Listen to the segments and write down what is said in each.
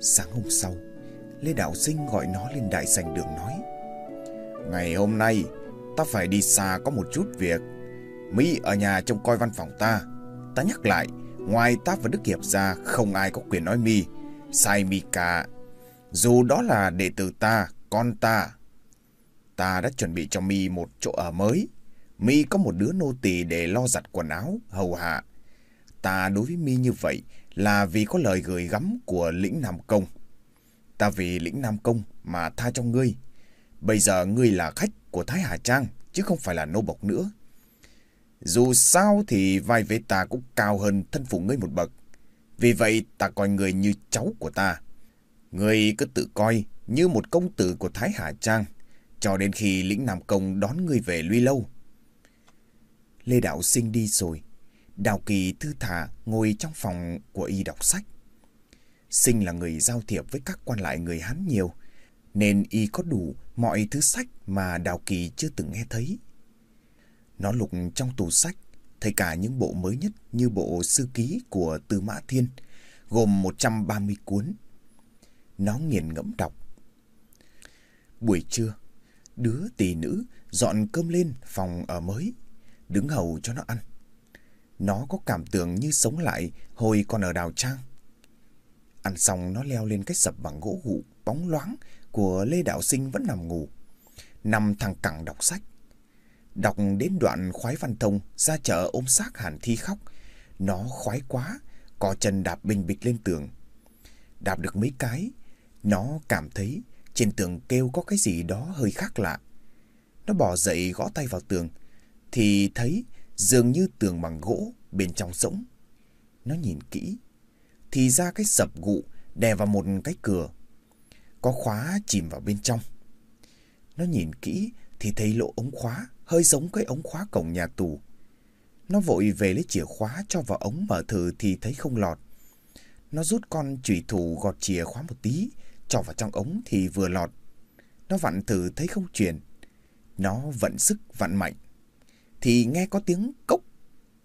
Sáng hôm sau, Lê Đạo Sinh gọi nó lên đại sảnh đường nói. Ngày hôm nay, ta phải đi xa có một chút việc. Mỹ ở nhà trông coi văn phòng ta. Ta nhắc lại, ngoài ta và Đức Hiệp ra, không ai có quyền nói Mi. Sai Mi cả. Dù đó là đệ tử ta, con ta. Ta đã chuẩn bị cho Mi một chỗ ở mới. Mi có một đứa nô tỳ để lo giặt quần áo, hầu hạ. Ta đối với Mi như vậy là vì có lời gửi gắm của lĩnh Nam Công. Ta vì lĩnh Nam Công mà tha cho ngươi. Bây giờ ngươi là khách của Thái Hà Trang, chứ không phải là nô bộc nữa. Dù sao thì vai vế ta cũng cao hơn thân phụ ngươi một bậc. Vì vậy ta coi ngươi như cháu của ta. Ngươi cứ tự coi như một công tử của Thái Hà Trang, cho đến khi lĩnh Nam Công đón ngươi về Luy Lâu. Lê Đạo Sinh đi rồi. Đào Kỳ thư thả ngồi trong phòng của y đọc sách. Sinh là người giao thiệp với các quan lại người Hán nhiều, nên y có đủ mọi thứ sách mà Đào Kỳ chưa từng nghe thấy. Nó lục trong tủ sách, thấy cả những bộ mới nhất như bộ sư ký của Tư Mã Thiên, gồm 130 cuốn. Nó nghiền ngẫm đọc. Buổi trưa, đứa tỷ nữ dọn cơm lên phòng ở mới, đứng hầu cho nó ăn. Nó có cảm tưởng như sống lại hồi còn ở đào trang. Ăn xong nó leo lên cái sập bằng gỗ gụ bóng loáng của Lê Đạo Sinh vẫn nằm ngủ. Nằm thằng cẳng đọc sách. Đọc đến đoạn khoái văn thông ra chợ ôm xác Hàn Thi khóc. Nó khoái quá, có chân đạp bình bịch lên tường. Đạp được mấy cái, nó cảm thấy trên tường kêu có cái gì đó hơi khác lạ. Nó bỏ dậy gõ tay vào tường, thì thấy dường như tường bằng gỗ bên trong rỗng. Nó nhìn kỹ, thì ra cái sập gụ đè vào một cái cửa. Có khóa chìm vào bên trong. Nó nhìn kỹ thì thấy lỗ ống khóa hơi giống cái ống khóa cổng nhà tù. Nó vội về lấy chìa khóa cho vào ống mở thử thì thấy không lọt. Nó rút con chủy thủ gọt chìa khóa một tí, cho vào trong ống thì vừa lọt. Nó vặn thử thấy không chuyển. Nó vận sức vặn mạnh. Thì nghe có tiếng cốc,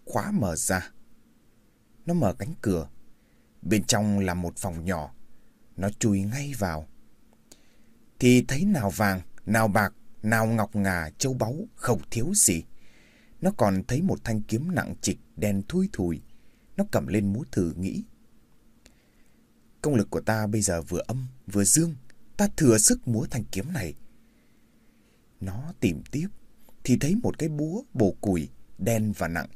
khóa mở ra. Nó mở cánh cửa. Bên trong là một phòng nhỏ. Nó chui ngay vào. Thì thấy nào vàng, nào bạc, nào ngọc ngà, châu báu, không thiếu gì. Nó còn thấy một thanh kiếm nặng trịch, đen thui thùi. Nó cầm lên múa thử nghĩ. Công lực của ta bây giờ vừa âm, vừa dương. Ta thừa sức múa thanh kiếm này. Nó tìm tiếp, thì thấy một cái búa bổ củi, đen và nặng.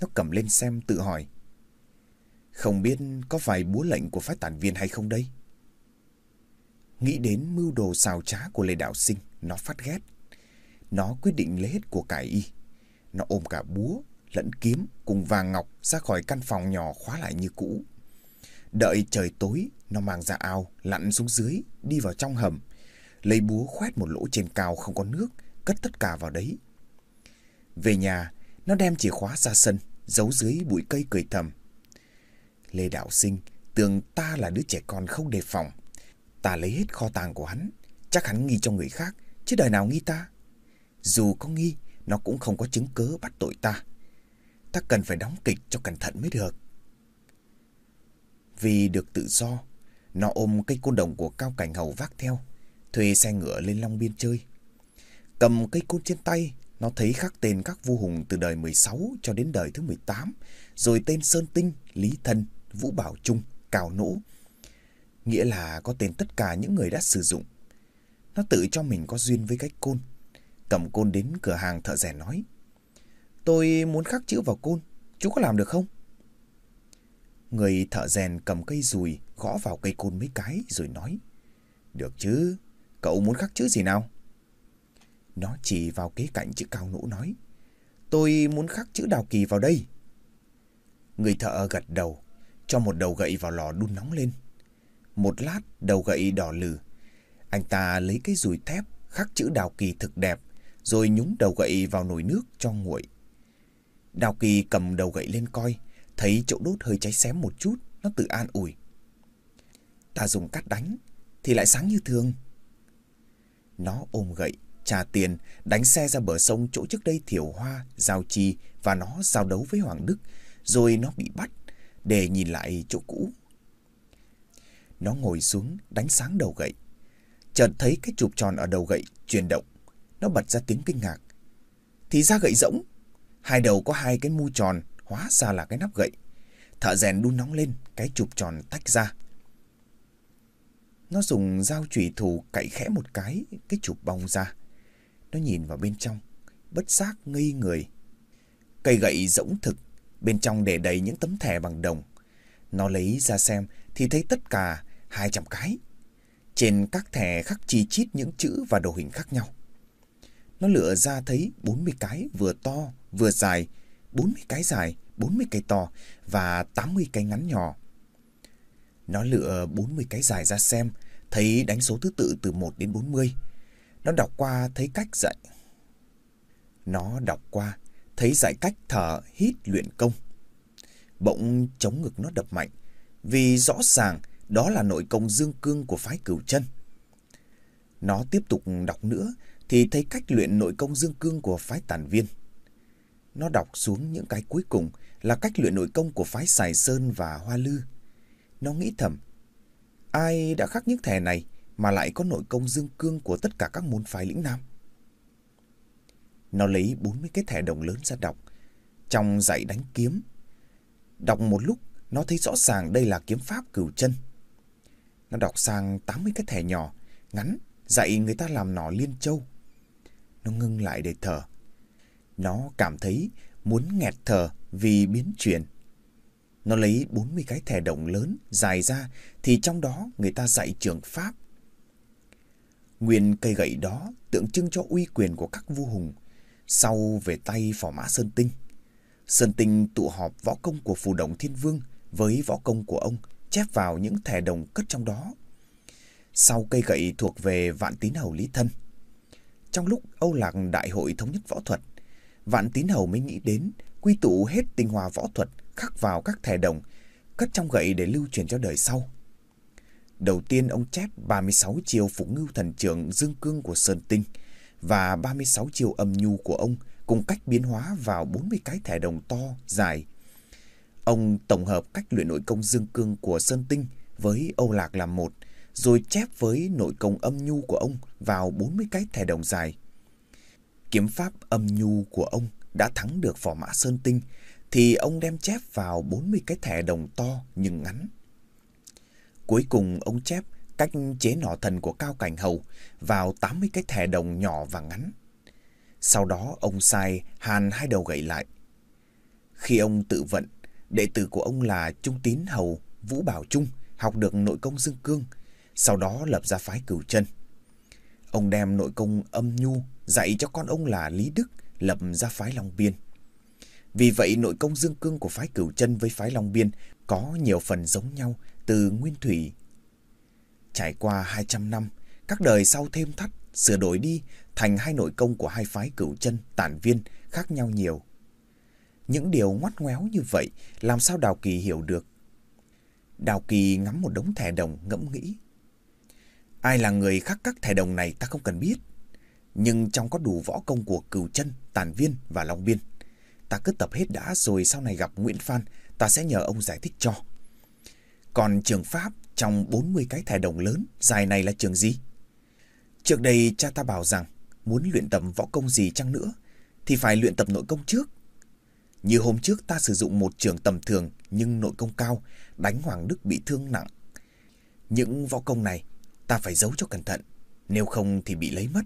Nó cầm lên xem tự hỏi. Không biết có phải búa lệnh của phái tản viên hay không đây? Nghĩ đến mưu đồ xào trá của Lê Đạo Sinh, nó phát ghét. Nó quyết định lấy hết của cải y. Nó ôm cả búa, lẫn kiếm cùng vàng ngọc ra khỏi căn phòng nhỏ khóa lại như cũ. Đợi trời tối, nó mang ra ao, lặn xuống dưới, đi vào trong hầm. Lấy búa khoét một lỗ trên cao không có nước, cất tất cả vào đấy. Về nhà, nó đem chìa khóa ra sân, giấu dưới bụi cây cười thầm. Lê Đạo Sinh tưởng ta là đứa trẻ con không đề phòng. Ta lấy hết kho tàng của hắn, chắc hắn nghi cho người khác, chứ đời nào nghi ta. Dù có nghi, nó cũng không có chứng cớ bắt tội ta. Ta cần phải đóng kịch cho cẩn thận mới được. Vì được tự do, nó ôm cây côn đồng của Cao Cảnh Hầu vác theo, thuê xe ngựa lên Long Biên chơi. Cầm cây côn trên tay, nó thấy khắc tên các vua hùng từ đời 16 cho đến đời thứ 18, rồi tên Sơn Tinh, Lý Thân, Vũ Bảo Trung, Cào Nỗ. Nghĩa là có tên tất cả những người đã sử dụng. Nó tự cho mình có duyên với cái côn. Cầm côn đến cửa hàng thợ rèn nói. Tôi muốn khắc chữ vào côn, chú có làm được không? Người thợ rèn cầm cây dùi gõ vào cây côn mấy cái rồi nói. Được chứ, cậu muốn khắc chữ gì nào? Nó chỉ vào kế cạnh chữ cao nũ nói. Tôi muốn khắc chữ đào kỳ vào đây. Người thợ gật đầu, cho một đầu gậy vào lò đun nóng lên. Một lát đầu gậy đỏ lử. Anh ta lấy cái dùi thép khắc chữ đào kỳ thực đẹp, rồi nhúng đầu gậy vào nồi nước cho nguội. Đào kỳ cầm đầu gậy lên coi, thấy chỗ đốt hơi cháy xém một chút, nó tự an ủi. Ta dùng cắt đánh, thì lại sáng như thường. Nó ôm gậy, trả tiền, đánh xe ra bờ sông chỗ trước đây Thiểu Hoa, Giao Chi và nó giao đấu với Hoàng Đức, rồi nó bị bắt để nhìn lại chỗ cũ. Nó ngồi xuống đánh sáng đầu gậy. Chợt thấy cái chụp tròn ở đầu gậy chuyển động. Nó bật ra tiếng kinh ngạc. Thì ra gậy rỗng. Hai đầu có hai cái mu tròn, hóa ra là cái nắp gậy. Thợ rèn đun nóng lên, cái chụp tròn tách ra. Nó dùng dao chủy thủ cậy khẽ một cái, cái chụp bong ra. Nó nhìn vào bên trong, bất giác ngây người. Cây gậy rỗng thực, bên trong để đầy những tấm thẻ bằng đồng. Nó lấy ra xem thì thấy tất cả 200 cái. Trên các thẻ khắc chi chít những chữ và đồ hình khác nhau. Nó lựa ra thấy 40 cái vừa to vừa dài, 40 cái dài, 40 cái to và 80 cái ngắn nhỏ. Nó lựa 40 cái dài ra xem, thấy đánh số thứ tự từ 1 đến 40. Nó đọc qua thấy cách dạy. Nó đọc qua thấy dạy cách thở hít luyện công. Bỗng chống ngực nó đập mạnh, vì rõ ràng đó là nội công dương cương của phái cửu chân. Nó tiếp tục đọc nữa thì thấy cách luyện nội công dương cương của phái tản viên. Nó đọc xuống những cái cuối cùng là cách luyện nội công của phái Sài Sơn và Hoa Lư. Nó nghĩ thầm, ai đã khắc những thẻ này mà lại có nội công dương cương của tất cả các môn phái lĩnh nam? Nó lấy 40 cái thẻ đồng lớn ra đọc, trong dạy đánh kiếm. Đọc một lúc, nó thấy rõ ràng đây là kiếm pháp cửu chân. Nó đọc sang 80 cái thẻ nhỏ, ngắn, dạy người ta làm nỏ liên châu. Nó ngưng lại để thở. Nó cảm thấy muốn nghẹt thở vì biến chuyển. Nó lấy 40 cái thẻ đồng lớn dài ra thì trong đó người ta dạy trường pháp. Nguyên cây gậy đó tượng trưng cho uy quyền của các vua hùng, sau về tay phò mã Sơn Tinh. Sơn Tinh tụ họp võ công của phù đồng thiên vương với võ công của ông chép vào những thẻ đồng cất trong đó. Sau cây gậy thuộc về vạn tín hầu Lý Thân. Trong lúc Âu Lạc Đại hội thống nhất võ thuật, vạn tín hầu mới nghĩ đến quy tụ hết tinh hoa võ thuật khắc vào các thẻ đồng, cất trong gậy để lưu truyền cho đời sau. Đầu tiên ông chép 36 chiêu phục ngưu thần trưởng dương cương của Sơn Tinh và 36 chiêu âm nhu của ông cùng cách biến hóa vào 40 cái thẻ đồng to, dài. Ông tổng hợp cách luyện nội công dương cương của Sơn Tinh với Âu Lạc làm một, rồi chép với nội công âm nhu của ông vào 40 cái thẻ đồng dài. Kiếm pháp âm nhu của ông đã thắng được phò mã Sơn Tinh, thì ông đem chép vào 40 cái thẻ đồng to nhưng ngắn. Cuối cùng ông chép cách chế nỏ thần của Cao Cảnh Hầu vào 80 cái thẻ đồng nhỏ và ngắn. Sau đó ông sai hàn hai đầu gậy lại. Khi ông tự vận, đệ tử của ông là Trung Tín Hầu Vũ Bảo Trung học được nội công dương cương, sau đó lập ra phái cửu chân. Ông đem nội công âm nhu dạy cho con ông là Lý Đức lập ra phái Long Biên. Vì vậy nội công dương cương của phái cửu chân với phái Long Biên có nhiều phần giống nhau từ nguyên thủy. Trải qua 200 năm, các đời sau thêm thắt, sửa đổi đi thành hai nội công của hai phái cửu chân, tản viên khác nhau nhiều. Những điều ngoắt ngoéo như vậy làm sao Đào Kỳ hiểu được? Đào Kỳ ngắm một đống thẻ đồng ngẫm nghĩ. Ai là người khắc các thẻ đồng này ta không cần biết. Nhưng trong có đủ võ công của cửu chân, tản viên và long biên. Ta cứ tập hết đã rồi sau này gặp Nguyễn Phan, ta sẽ nhờ ông giải thích cho. Còn trường Pháp trong 40 cái thẻ đồng lớn, dài này là trường gì? Trước đây cha ta bảo rằng muốn luyện tập võ công gì chăng nữa thì phải luyện tập nội công trước. Như hôm trước ta sử dụng một trường tầm thường nhưng nội công cao, đánh Hoàng Đức bị thương nặng. Những võ công này ta phải giấu cho cẩn thận, nếu không thì bị lấy mất.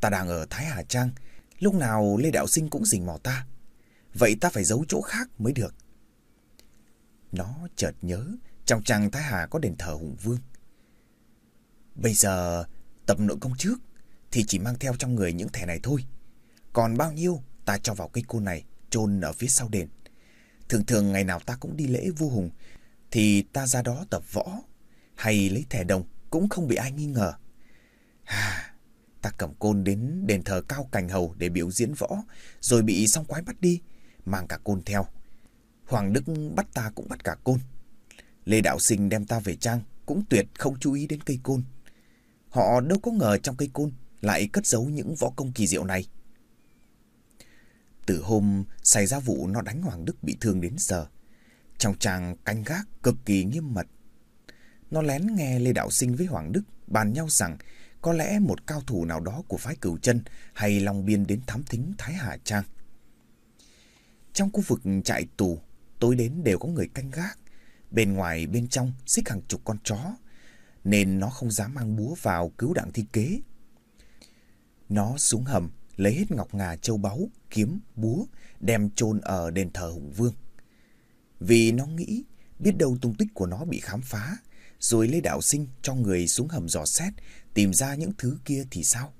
Ta đang ở Thái Hà Trang, lúc nào Lê Đạo Sinh cũng rình mò ta. Vậy ta phải giấu chỗ khác mới được. Nó chợt nhớ, trong trang Thái Hà có đền thờ Hùng Vương. Bây giờ tập nội công trước thì chỉ mang theo trong người những thẻ này thôi. Còn bao nhiêu ta cho vào cây côn này chôn ở phía sau đền. Thường thường ngày nào ta cũng đi lễ vua Hùng thì ta ra đó tập võ hay lấy thẻ đồng cũng không bị ai nghi ngờ. À, ta cầm côn đến đền thờ cao cành hầu để biểu diễn võ rồi bị song quái bắt đi, mang cả côn theo. Hoàng Đức bắt ta cũng bắt cả côn. Lê Đạo Sinh đem ta về trang cũng tuyệt không chú ý đến cây côn. Họ đâu có ngờ trong cây côn lại cất giấu những võ công kỳ diệu này. Từ hôm xảy ra vụ nó đánh Hoàng Đức bị thương đến giờ, trong trang canh gác cực kỳ nghiêm mật. Nó lén nghe Lê Đạo Sinh với Hoàng Đức bàn nhau rằng có lẽ một cao thủ nào đó của phái cửu chân hay Long Biên đến thám thính Thái Hà Trang. Trong khu vực trại tù, tối đến đều có người canh gác. Bên ngoài, bên trong, xích hàng chục con chó, nên nó không dám mang búa vào cứu đặng thi kế. Nó xuống hầm, lấy hết ngọc ngà châu báu, kiếm, búa, đem chôn ở đền thờ Hùng Vương. Vì nó nghĩ, biết đâu tung tích của nó bị khám phá, rồi Lê Đạo Sinh cho người xuống hầm dò xét, tìm ra những thứ kia thì sao?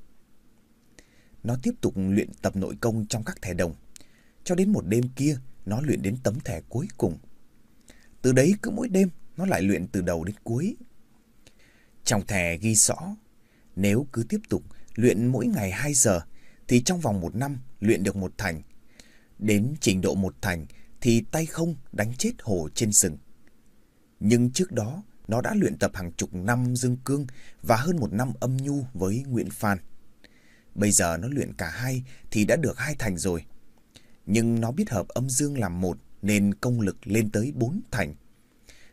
Nó tiếp tục luyện tập nội công trong các thẻ đồng. Cho đến một đêm kia, nó luyện đến tấm thẻ cuối cùng. Từ đấy cứ mỗi đêm, nó lại luyện từ đầu đến cuối. Trong thẻ ghi rõ, nếu cứ tiếp tục luyện mỗi ngày 2 giờ, thì trong vòng một năm luyện được một thành. Đến trình độ một thành thì tay không đánh chết hổ trên rừng. Nhưng trước đó, nó đã luyện tập hàng chục năm dương cương và hơn một năm âm nhu với Nguyễn Phan. Bây giờ nó luyện cả hai thì đã được hai thành rồi. Nhưng nó biết hợp âm dương làm một nên công lực lên tới bốn thành.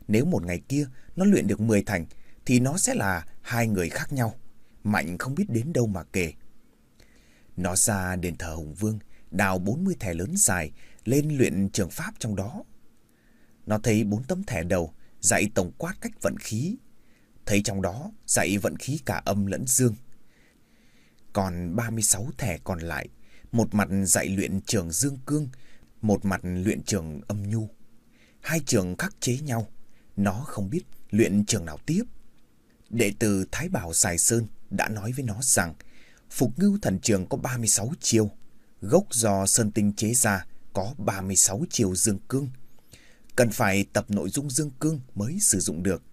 Nếu một ngày kia nó luyện được 10 thành thì nó sẽ là hai người khác nhau. Mạnh không biết đến đâu mà kể. Nó ra đền thờ Hùng Vương, đào 40 thẻ lớn dài, lên luyện trường pháp trong đó. Nó thấy bốn tấm thẻ đầu, dạy tổng quát cách vận khí. Thấy trong đó dạy vận khí cả âm lẫn dương. Còn 36 thẻ còn lại, một mặt dạy luyện trường dương cương, một mặt luyện trường âm nhu. Hai trường khắc chế nhau, nó không biết luyện trường nào tiếp. Đệ tử Thái Bảo Sài Sơn đã nói với nó rằng Phục ngưu thần trường có 36 chiêu, gốc do Sơn Tinh chế ra có 36 chiêu dương cương. Cần phải tập nội dung dương cương mới sử dụng được.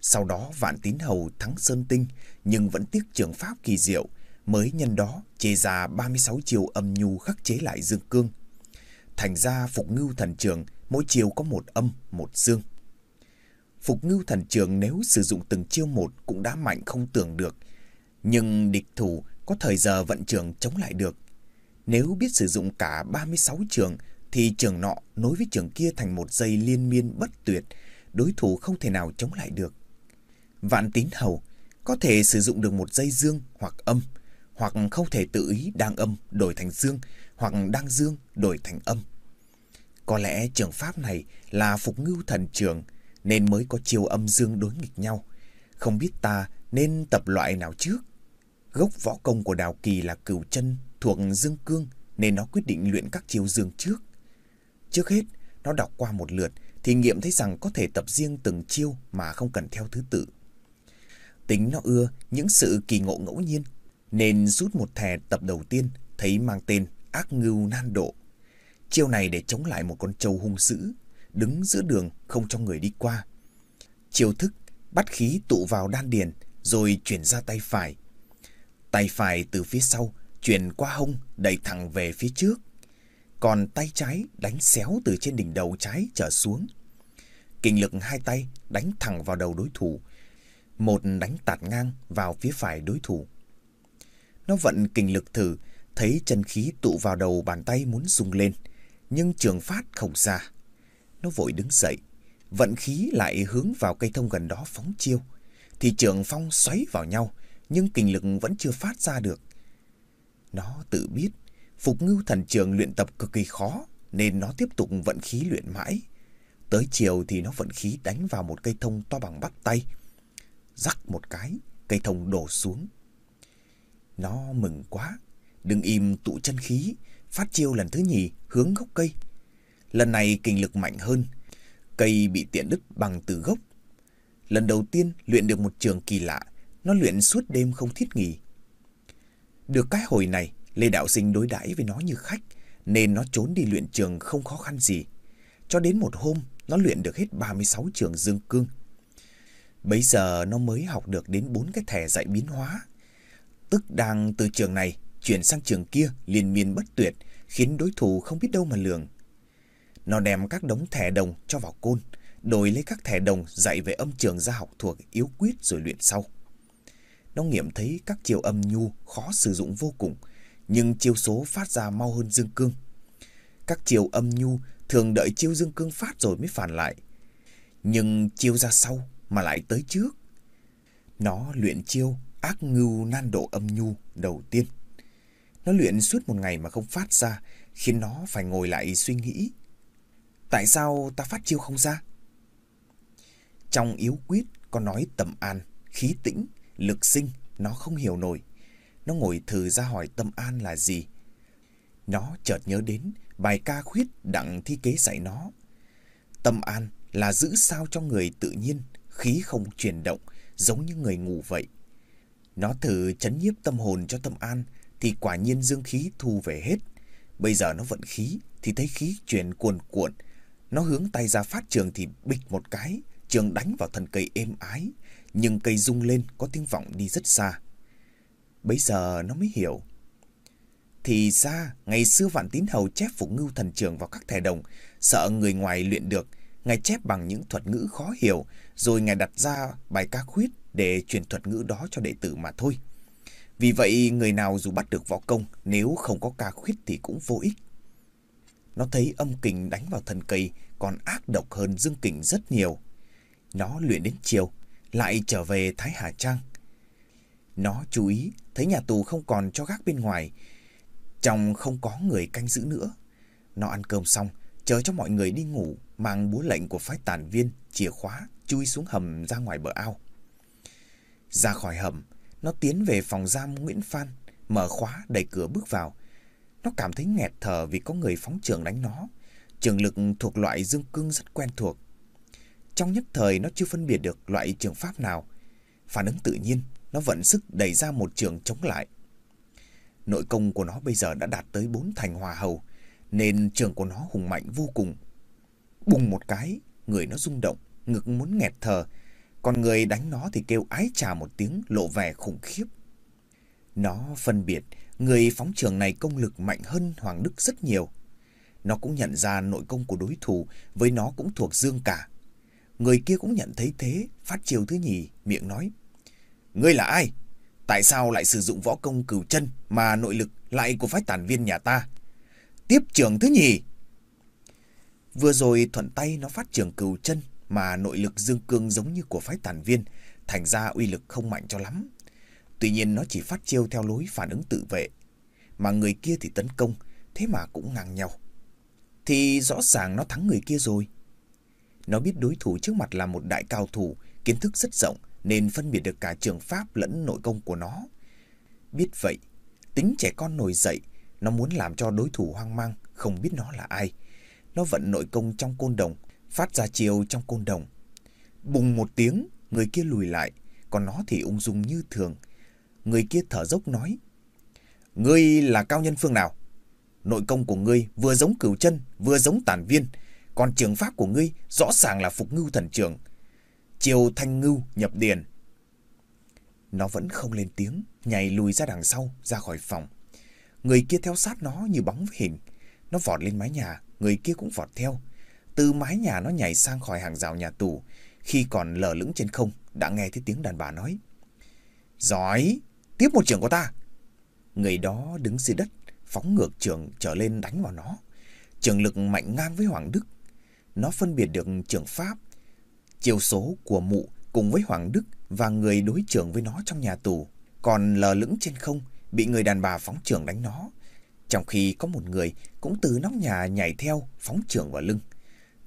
Sau đó Vạn Tín Hầu thắng Sơn Tinh nhưng vẫn tiếc trường pháp kỳ diệu, mới nhân đó chế ra 36 chiêu âm nhu khắc chế lại dương cương. Thành ra Phục Ngưu Thần Trường mỗi chiêu có một âm, một dương. Phục Ngưu Thần Trường nếu sử dụng từng chiêu một cũng đã mạnh không tưởng được. Nhưng địch thủ có thời giờ vận trường chống lại được. Nếu biết sử dụng cả 36 trường thì trường nọ nối với trường kia thành một dây liên miên bất tuyệt, đối thủ không thể nào chống lại được. Vạn tín hầu có thể sử dụng được một dây dương hoặc âm, hoặc không thể tự ý đang âm đổi thành dương, hoặc đang dương đổi thành âm. Có lẽ trường pháp này là phục ngưu thần trường, nên mới có chiều âm dương đối nghịch nhau. Không biết ta nên tập loại nào trước? Gốc võ công của Đào Kỳ là cửu chân thuộc dương cương nên nó quyết định luyện các chiều dương trước. Trước hết, nó đọc qua một lượt thì nghiệm thấy rằng có thể tập riêng từng chiêu mà không cần theo thứ tự. Tính nó ưa những sự kỳ ngộ ngẫu nhiên nên rút một thẻ tập đầu tiên thấy mang tên Ác Ngưu Nan Độ. Chiêu này để chống lại một con trâu hung dữ, đứng giữa đường không cho người đi qua. Chiêu thức bắt khí tụ vào đan điền rồi chuyển ra tay phải. Tay phải từ phía sau chuyển qua hông đẩy thẳng về phía trước. Còn tay trái đánh xéo từ trên đỉnh đầu trái trở xuống. Kinh lực hai tay đánh thẳng vào đầu đối thủ. Một đánh tạt ngang vào phía phải đối thủ. Nó vận kinh lực thử, thấy chân khí tụ vào đầu bàn tay muốn rung lên. Nhưng trường phát không ra. Nó vội đứng dậy, vận khí lại hướng vào cây thông gần đó phóng chiêu. Thì trường phong xoáy vào nhau, nhưng kinh lực vẫn chưa phát ra được. Nó tự biết, Phục Ngưu Thần Trường luyện tập cực kỳ khó, nên nó tiếp tục vận khí luyện mãi. Tới chiều thì nó vận khí đánh vào một cây thông to bằng bắp tay. Rắc một cái, cây thông đổ xuống. Nó mừng quá, đừng im tụ chân khí, phát chiêu lần thứ nhì hướng gốc cây. Lần này kinh lực mạnh hơn, cây bị tiện đứt bằng từ gốc. Lần đầu tiên luyện được một trường kỳ lạ, nó luyện suốt đêm không thiết nghỉ. Được cái hồi này, Lê Đạo Sinh đối đãi với nó như khách, nên nó trốn đi luyện trường không khó khăn gì. Cho đến một hôm, nó luyện được hết 36 trường dương cương. Bây giờ nó mới học được đến bốn cái thẻ dạy biến hóa. Tức đang từ trường này chuyển sang trường kia liên miên bất tuyệt, khiến đối thủ không biết đâu mà lường. Nó đem các đống thẻ đồng cho vào côn, đổi lấy các thẻ đồng dạy về âm trường ra học thuộc yếu quyết rồi luyện sau. Nó nghiệm thấy các chiêu âm nhu khó sử dụng vô cùng, nhưng chiêu số phát ra mau hơn dương cương. Các chiêu âm nhu thường đợi chiêu dương cương phát rồi mới phản lại. Nhưng chiêu ra sau mà lại tới trước. Nó luyện chiêu ác ngưu nan độ âm nhu đầu tiên. Nó luyện suốt một ngày mà không phát ra, khiến nó phải ngồi lại suy nghĩ. Tại sao ta phát chiêu không ra? Trong yếu quyết có nói tầm an, khí tĩnh, lực sinh, nó không hiểu nổi. Nó ngồi thử ra hỏi tâm an là gì. Nó chợt nhớ đến bài ca khuyết đặng thi kế dạy nó. Tâm an là giữ sao cho người tự nhiên, khí không chuyển động, giống như người ngủ vậy. Nó thử chấn nhiếp tâm hồn cho tâm an, thì quả nhiên dương khí thu về hết. Bây giờ nó vận khí, thì thấy khí chuyển cuồn cuộn. Nó hướng tay ra phát trường thì bịch một cái, trường đánh vào thân cây êm ái. Nhưng cây rung lên có tiếng vọng đi rất xa. Bây giờ nó mới hiểu. Thì ra, ngày xưa Vạn Tín Hầu chép Phục Ngưu Thần Trường vào các thẻ đồng, sợ người ngoài luyện được, Ngài chép bằng những thuật ngữ khó hiểu, rồi Ngài đặt ra bài ca khuyết để truyền thuật ngữ đó cho đệ tử mà thôi. Vì vậy, người nào dù bắt được võ công, nếu không có ca khuyết thì cũng vô ích. Nó thấy âm kình đánh vào thần cây còn ác độc hơn dương kình rất nhiều. Nó luyện đến chiều, lại trở về Thái Hà Trang. Nó chú ý thấy nhà tù không còn cho gác bên ngoài, trong không có người canh giữ nữa. Nó ăn cơm xong, chờ cho mọi người đi ngủ, mang búa lệnh của phái tàn viên, chìa khóa, chui xuống hầm ra ngoài bờ ao. Ra khỏi hầm, nó tiến về phòng giam Nguyễn Phan, mở khóa, đẩy cửa bước vào. Nó cảm thấy nghẹt thở vì có người phóng trường đánh nó. Trường lực thuộc loại dương cương rất quen thuộc. Trong nhất thời nó chưa phân biệt được loại trường pháp nào. Phản ứng tự nhiên, nó vận sức đẩy ra một trường chống lại. Nội công của nó bây giờ đã đạt tới bốn thành hòa hầu, nên trường của nó hùng mạnh vô cùng. Bùng một cái, người nó rung động, ngực muốn nghẹt thở, còn người đánh nó thì kêu ái trà một tiếng lộ vẻ khủng khiếp. Nó phân biệt, người phóng trường này công lực mạnh hơn Hoàng Đức rất nhiều. Nó cũng nhận ra nội công của đối thủ với nó cũng thuộc dương cả. Người kia cũng nhận thấy thế, phát chiều thứ nhì, miệng nói. Ngươi là ai? Tại sao lại sử dụng võ công cửu chân mà nội lực lại của phái tản viên nhà ta? Tiếp trường thứ nhì. Vừa rồi thuận tay nó phát trường cửu chân mà nội lực dương cương giống như của phái tản viên, thành ra uy lực không mạnh cho lắm. Tuy nhiên nó chỉ phát chiêu theo lối phản ứng tự vệ, mà người kia thì tấn công, thế mà cũng ngang nhau. Thì rõ ràng nó thắng người kia rồi. Nó biết đối thủ trước mặt là một đại cao thủ, kiến thức rất rộng, nên phân biệt được cả trường pháp lẫn nội công của nó. Biết vậy, tính trẻ con nổi dậy, nó muốn làm cho đối thủ hoang mang, không biết nó là ai. Nó vận nội công trong côn đồng, phát ra chiều trong côn đồng. Bùng một tiếng, người kia lùi lại, còn nó thì ung dung như thường. Người kia thở dốc nói, Ngươi là cao nhân phương nào? Nội công của ngươi vừa giống cửu chân, vừa giống tản viên, còn trường pháp của ngươi rõ ràng là phục ngưu thần trường. Chiều thanh ngưu nhập điền. Nó vẫn không lên tiếng, nhảy lùi ra đằng sau, ra khỏi phòng. Người kia theo sát nó như bóng với hình. Nó vọt lên mái nhà, người kia cũng vọt theo. Từ mái nhà nó nhảy sang khỏi hàng rào nhà tù. Khi còn lờ lững trên không, đã nghe thấy tiếng đàn bà nói. Giỏi, tiếp một trường của ta. Người đó đứng dưới đất, phóng ngược trường trở lên đánh vào nó. Trường lực mạnh ngang với Hoàng Đức. Nó phân biệt được trường Pháp, chiều số của mụ cùng với Hoàng Đức và người đối trưởng với nó trong nhà tù. Còn lờ lững trên không, bị người đàn bà phóng trường đánh nó. Trong khi có một người cũng từ nóc nhà nhảy theo phóng trường vào lưng.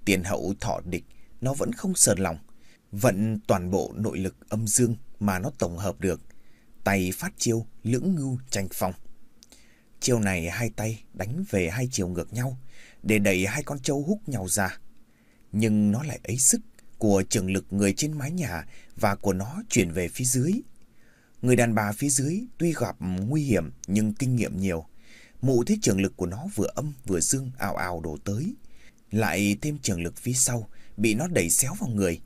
Tiền hậu thọ địch, nó vẫn không sờn lòng. Vận toàn bộ nội lực âm dương mà nó tổng hợp được. Tay phát chiêu, lưỡng ngưu tranh phong. Chiêu này hai tay đánh về hai chiều ngược nhau, để đẩy hai con trâu hút nhau ra. Nhưng nó lại ấy sức của trường lực người trên mái nhà và của nó chuyển về phía dưới. Người đàn bà phía dưới tuy gặp nguy hiểm nhưng kinh nghiệm nhiều. Mụ thấy trường lực của nó vừa âm vừa dương ảo ảo đổ tới. Lại thêm trường lực phía sau, bị nó đẩy xéo vào người.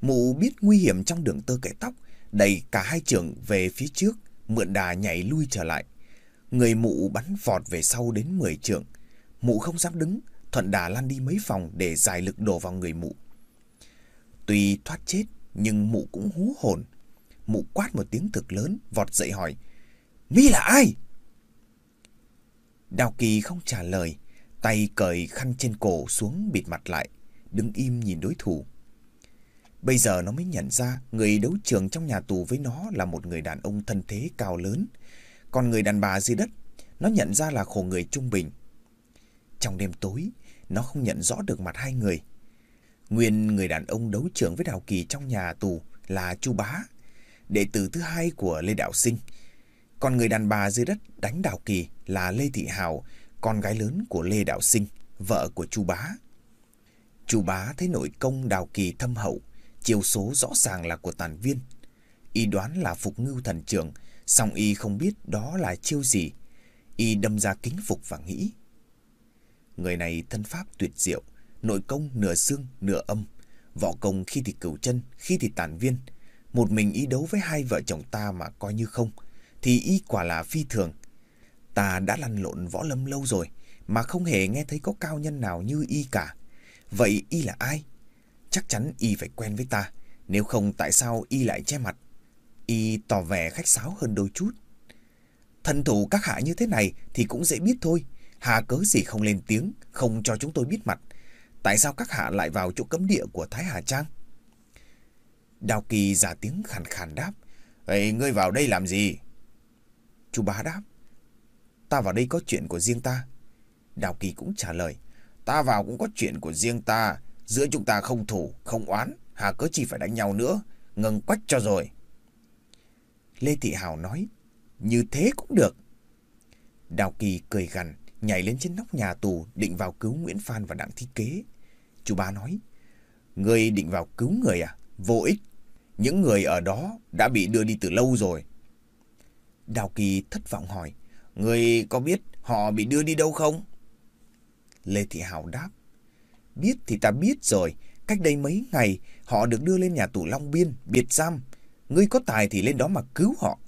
Mụ biết nguy hiểm trong đường tơ kẻ tóc, đẩy cả hai trường về phía trước, mượn đà nhảy lui trở lại. Người mụ bắn vọt về sau đến 10 trường Mụ không dám đứng, thuận đà lăn đi mấy phòng để giải lực đổ vào người mụ. Tuy thoát chết, nhưng mụ cũng hú hồn. Mụ quát một tiếng thực lớn, vọt dậy hỏi. Mi là ai? Đào Kỳ không trả lời, tay cởi khăn trên cổ xuống bịt mặt lại, đứng im nhìn đối thủ. Bây giờ nó mới nhận ra người đấu trường trong nhà tù với nó là một người đàn ông thân thế cao lớn. Còn người đàn bà dưới đất, nó nhận ra là khổ người trung bình. Trong đêm tối, nó không nhận rõ được mặt hai người. Nguyên người đàn ông đấu trường với Đào Kỳ trong nhà tù là Chu Bá, đệ tử thứ hai của Lê Đạo Sinh. Còn người đàn bà dưới đất đánh Đào Kỳ là Lê Thị Hào, con gái lớn của Lê Đạo Sinh, vợ của Chu Bá. Chu Bá thấy nội công Đào Kỳ thâm hậu, chiều số rõ ràng là của tàn viên. Y đoán là phục ngưu thần trưởng, song Y không biết đó là chiêu gì. Y đâm ra kính phục và nghĩ. Người này thân pháp tuyệt diệu, nội công nửa xương, nửa âm. Võ công khi thì cửu chân, khi thì tàn viên. Một mình Y đấu với hai vợ chồng ta mà coi như không, thì Y quả là phi thường. Ta đã lăn lộn võ lâm lâu rồi, mà không hề nghe thấy có cao nhân nào như Y cả. Vậy Y là ai? Chắc chắn y phải quen với ta Nếu không tại sao y lại che mặt? Y tỏ vẻ khách sáo hơn đôi chút. Thần thủ các hạ như thế này Thì cũng dễ biết thôi. Hà cớ gì không lên tiếng Không cho chúng tôi biết mặt? Tại sao các hạ lại vào chỗ cấm địa của Thái Hà Trang? Đào Kỳ giả tiếng khàn khàn đáp. Ê, ngươi vào đây làm gì? Chú bá đáp. Ta vào đây có chuyện của riêng ta Đào Kỳ cũng trả lời Ta vào cũng có chuyện của riêng ta Giữa chúng ta không thủ, không oán, hà cớ chỉ phải đánh nhau nữa, ngừng quách cho rồi. Lê Thị Hào nói, như thế cũng được. Đào Kỳ cười gằn, nhảy lên trên nóc nhà tù định vào cứu Nguyễn Phan và Đặng Thi Kế. Chú ba nói, người định vào cứu người à? Vô ích. Những người ở đó đã bị đưa đi từ lâu rồi. Đào Kỳ thất vọng hỏi, người có biết họ bị đưa đi đâu không? Lê Thị Hào đáp, Biết thì ta biết rồi, cách đây mấy ngày họ được đưa lên nhà tù Long Biên, biệt giam. Ngươi có tài thì lên đó mà cứu họ.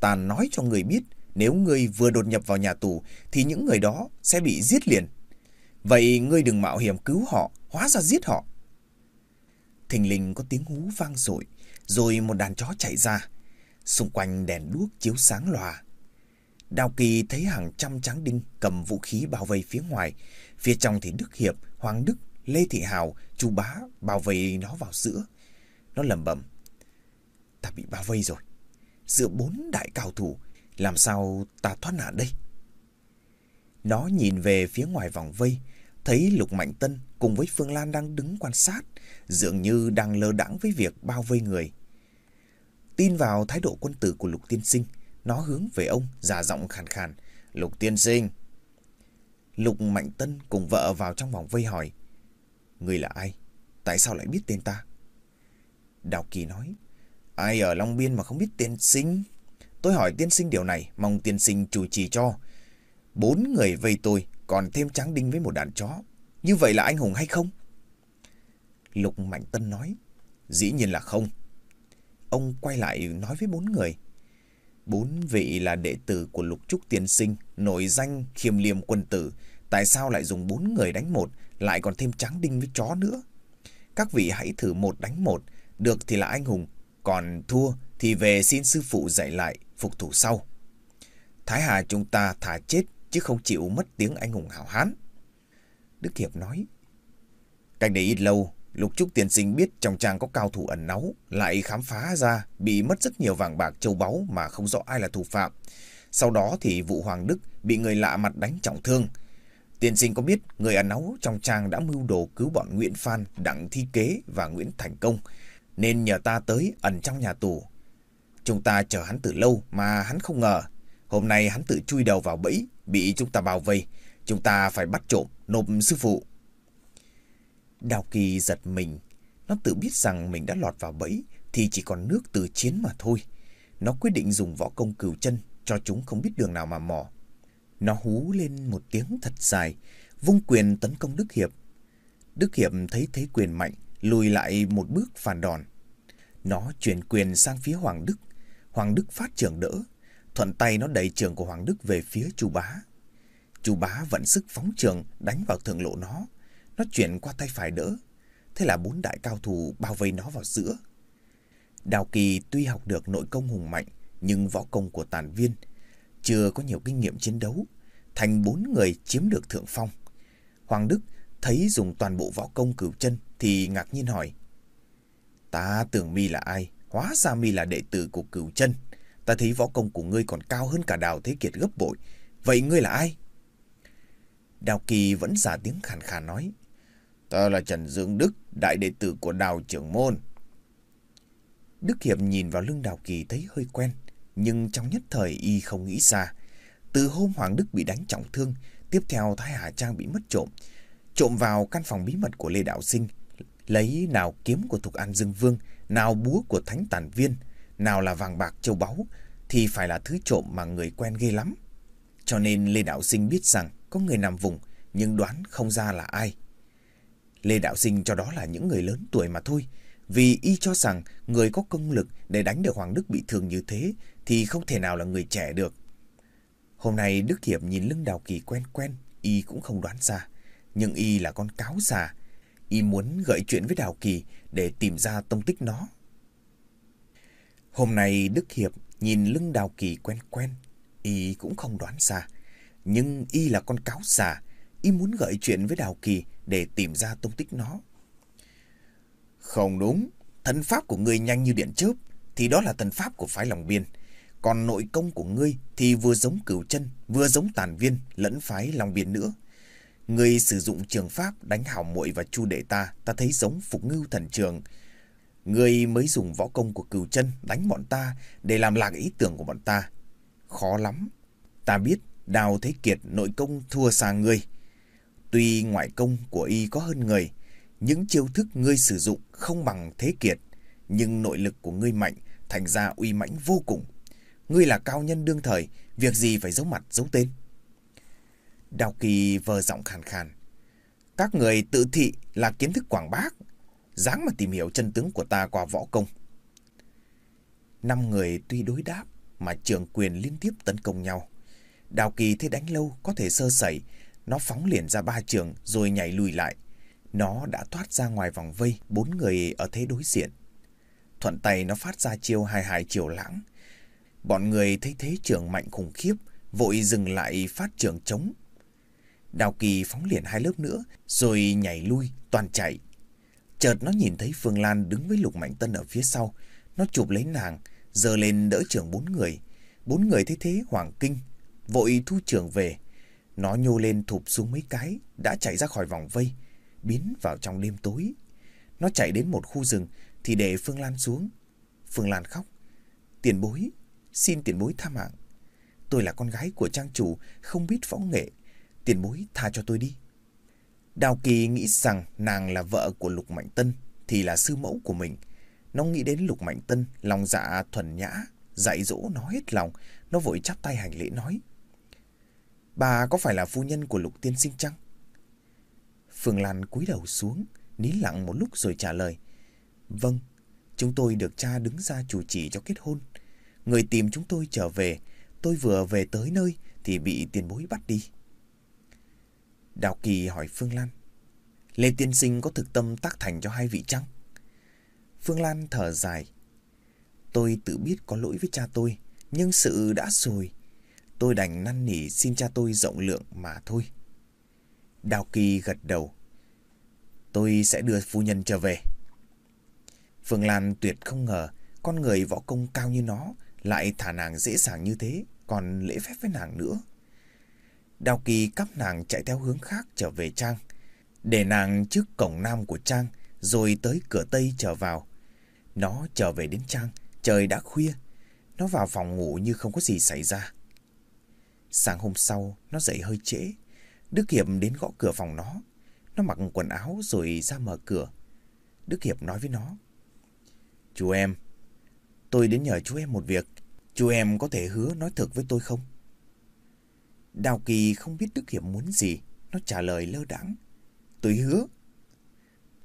Ta nói cho người biết, nếu ngươi vừa đột nhập vào nhà tù thì những người đó sẽ bị giết liền. Vậy ngươi đừng mạo hiểm cứu họ, hóa ra giết họ. Thình lình có tiếng hú vang dội, rồi một đàn chó chạy ra. Xung quanh đèn đuốc chiếu sáng lòa. Đào Kỳ thấy hàng trăm tráng đinh cầm vũ khí bao vây phía ngoài. Phía trong thì Đức Hiệp, Hoàng Đức, Lê Thị Hào, chú Bá bao vây nó vào giữa. Nó lầm bầm. Ta bị bao vây rồi. Giữa bốn đại cao thủ, làm sao ta thoát nạn đây? Nó nhìn về phía ngoài vòng vây, thấy Lục Mạnh Tân cùng với Phương Lan đang đứng quan sát, dường như đang lơ đãng với việc bao vây người. Tin vào thái độ quân tử của Lục Tiên Sinh, nó hướng về ông, giả giọng khàn khàn. Lục Tiên Sinh, Lục Mạnh Tân cùng vợ vào trong vòng vây hỏi. Người là ai? Tại sao lại biết tên ta? Đào Kỳ nói. Ai ở Long Biên mà không biết tiên sinh? Tôi hỏi tiên sinh điều này, mong tiên sinh chủ trì cho. Bốn người vây tôi, còn thêm tráng đinh với một đàn chó. Như vậy là anh hùng hay không? Lục Mạnh Tân nói. Dĩ nhiên là không. Ông quay lại nói với bốn người. Bốn vị là đệ tử của Lục Trúc Tiên Sinh, nổi danh khiêm liêm quân tử. Tại sao lại dùng bốn người đánh một, lại còn thêm tráng đinh với chó nữa? Các vị hãy thử một đánh một, được thì là anh hùng, còn thua thì về xin sư phụ dạy lại, phục thủ sau. Thái Hà chúng ta thả chết chứ không chịu mất tiếng anh hùng hảo hán. Đức Hiệp nói, Cách đây ít lâu, Lục Trúc Tiên Sinh biết trong trang có cao thủ ẩn náu, lại khám phá ra bị mất rất nhiều vàng bạc châu báu mà không rõ ai là thủ phạm. Sau đó thì vụ Hoàng Đức bị người lạ mặt đánh trọng thương. Tiên sinh có biết người ẩn náu trong trang đã mưu đồ cứu bọn Nguyễn Phan, Đặng Thi Kế và Nguyễn Thành Công, nên nhờ ta tới ẩn trong nhà tù. Chúng ta chờ hắn từ lâu mà hắn không ngờ. Hôm nay hắn tự chui đầu vào bẫy, bị chúng ta bao vây. Chúng ta phải bắt trộm, nộp sư phụ. Đào Kỳ giật mình. Nó tự biết rằng mình đã lọt vào bẫy thì chỉ còn nước từ chiến mà thôi. Nó quyết định dùng võ công cừu chân cho chúng không biết đường nào mà mò. Nó hú lên một tiếng thật dài, vung quyền tấn công Đức Hiệp. Đức Hiệp thấy thế quyền mạnh, lùi lại một bước phản đòn. Nó chuyển quyền sang phía Hoàng Đức. Hoàng Đức phát trường đỡ. Thuận tay nó đẩy trường của Hoàng Đức về phía chu bá. Chu bá vận sức phóng trường đánh vào thượng lộ nó. Nó chuyển qua tay phải đỡ. Thế là bốn đại cao thủ bao vây nó vào giữa. Đào Kỳ tuy học được nội công hùng mạnh, nhưng võ công của tàn viên chưa có nhiều kinh nghiệm chiến đấu. Thành bốn người chiếm được thượng phong. Hoàng Đức thấy dùng toàn bộ võ công cửu chân thì ngạc nhiên hỏi. Ta tưởng mi là ai, hóa ra mi là đệ tử của cửu chân. Ta thấy võ công của ngươi còn cao hơn cả đào thế kiệt gấp bội. Vậy ngươi là ai? Đào Kỳ vẫn giả tiếng khàn khàn nói. Ta là Trần Dương Đức, đại đệ tử của đào trưởng môn. Đức Hiệp nhìn vào lưng Đào Kỳ thấy hơi quen, nhưng trong nhất thời y không nghĩ xa. Từ hôm Hoàng Đức bị đánh trọng thương, tiếp theo Thái Hà Trang bị mất trộm. Trộm vào căn phòng bí mật của Lê Đạo Sinh, lấy nào kiếm của Thục An Dương Vương, nào búa của Thánh Tản Viên, nào là vàng bạc châu báu, thì phải là thứ trộm mà người quen ghê lắm. Cho nên Lê Đạo Sinh biết rằng có người nằm vùng, nhưng đoán không ra là ai. Lê Đạo Sinh cho đó là những người lớn tuổi mà thôi, vì y cho rằng người có công lực để đánh được Hoàng Đức bị thương như thế thì không thể nào là người trẻ được. Hôm nay Đức Hiệp nhìn lưng Đào Kỳ quen quen, y cũng không đoán ra. Nhưng y là con cáo già. Y muốn gợi chuyện với Đào Kỳ để tìm ra tông tích nó. Hôm nay Đức Hiệp nhìn lưng Đào Kỳ quen quen, y cũng không đoán ra. Nhưng y là con cáo già, y muốn gợi chuyện với Đào Kỳ để tìm ra tung tích nó. Không đúng, thần pháp của ngươi nhanh như điện chớp, thì đó là thần pháp của phái lòng biên. Còn nội công của ngươi thì vừa giống cửu chân, vừa giống tàn viên, lẫn phái lòng biên nữa. Ngươi sử dụng trường pháp đánh hảo muội và chu đệ ta, ta thấy giống phục ngưu thần trường. Ngươi mới dùng võ công của cửu chân đánh bọn ta để làm lạc ý tưởng của bọn ta. Khó lắm. Ta biết Đào Thế Kiệt nội công thua xa ngươi. Tuy ngoại công của y có hơn người, những chiêu thức ngươi sử dụng không bằng Thế Kiệt, nhưng nội lực của ngươi mạnh, thành ra uy mãnh vô cùng. Ngươi là cao nhân đương thời, việc gì phải giấu mặt giấu tên. Đào Kỳ vờ giọng khàn khàn. Các người tự thị là kiến thức quảng bác, dáng mà tìm hiểu chân tướng của ta qua võ công. Năm người tuy đối đáp mà trường quyền liên tiếp tấn công nhau. Đào Kỳ thấy đánh lâu có thể sơ sẩy, nó phóng liền ra ba trường rồi nhảy lùi lại. Nó đã thoát ra ngoài vòng vây bốn người ở thế đối diện. Thuận tay nó phát ra chiêu hai hài chiều lãng. Bọn người thấy thế trường mạnh khủng khiếp, vội dừng lại phát trường chống. Đào Kỳ phóng liền hai lớp nữa, rồi nhảy lui, toàn chạy. Chợt nó nhìn thấy Phương Lan đứng với Lục Mạnh Tân ở phía sau. Nó chụp lấy nàng, giờ lên đỡ trưởng bốn người. Bốn người thấy thế hoàng kinh, vội thu trường về. Nó nhô lên thụp xuống mấy cái, đã chạy ra khỏi vòng vây, biến vào trong đêm tối. Nó chạy đến một khu rừng thì để Phương Lan xuống. Phương Lan khóc. Tiền bối, xin tiền bối tha mạng. Tôi là con gái của trang chủ, không biết võ nghệ. Tiền bối tha cho tôi đi. Đào Kỳ nghĩ rằng nàng là vợ của Lục Mạnh Tân thì là sư mẫu của mình. Nó nghĩ đến Lục Mạnh Tân, lòng dạ thuần nhã, dạy dỗ nó hết lòng. Nó vội chắp tay hành lễ nói. Bà có phải là phu nhân của Lục Tiên Sinh chăng? Phương Lan cúi đầu xuống, nín lặng một lúc rồi trả lời. Vâng, chúng tôi được cha đứng ra chủ trì cho kết hôn. Người tìm chúng tôi trở về, tôi vừa về tới nơi thì bị tiền bối bắt đi. Đào Kỳ hỏi Phương Lan. Lê Tiên Sinh có thực tâm tác thành cho hai vị chăng? Phương Lan thở dài. Tôi tự biết có lỗi với cha tôi, nhưng sự đã rồi. Tôi đành năn nỉ xin cha tôi rộng lượng mà thôi. Đào Kỳ gật đầu. Tôi sẽ đưa phu nhân trở về. Phương Lan tuyệt không ngờ con người võ công cao như nó lại thả nàng dễ dàng như thế, còn lễ phép với nàng nữa. Đào Kỳ cắp nàng chạy theo hướng khác trở về Trang, để nàng trước cổng nam của Trang, rồi tới cửa Tây trở vào. Nó trở về đến Trang, trời đã khuya, nó vào phòng ngủ như không có gì xảy ra. Sáng hôm sau, nó dậy hơi trễ. Đức Hiệp đến gõ cửa phòng nó. Nó mặc quần áo rồi ra mở cửa. Đức Hiệp nói với nó. Chú em, tôi đến nhờ chú em một việc. Chú em có thể hứa nói thật với tôi không? Đào Kỳ không biết Đức Hiệp muốn gì. Nó trả lời lơ đãng. Tôi hứa.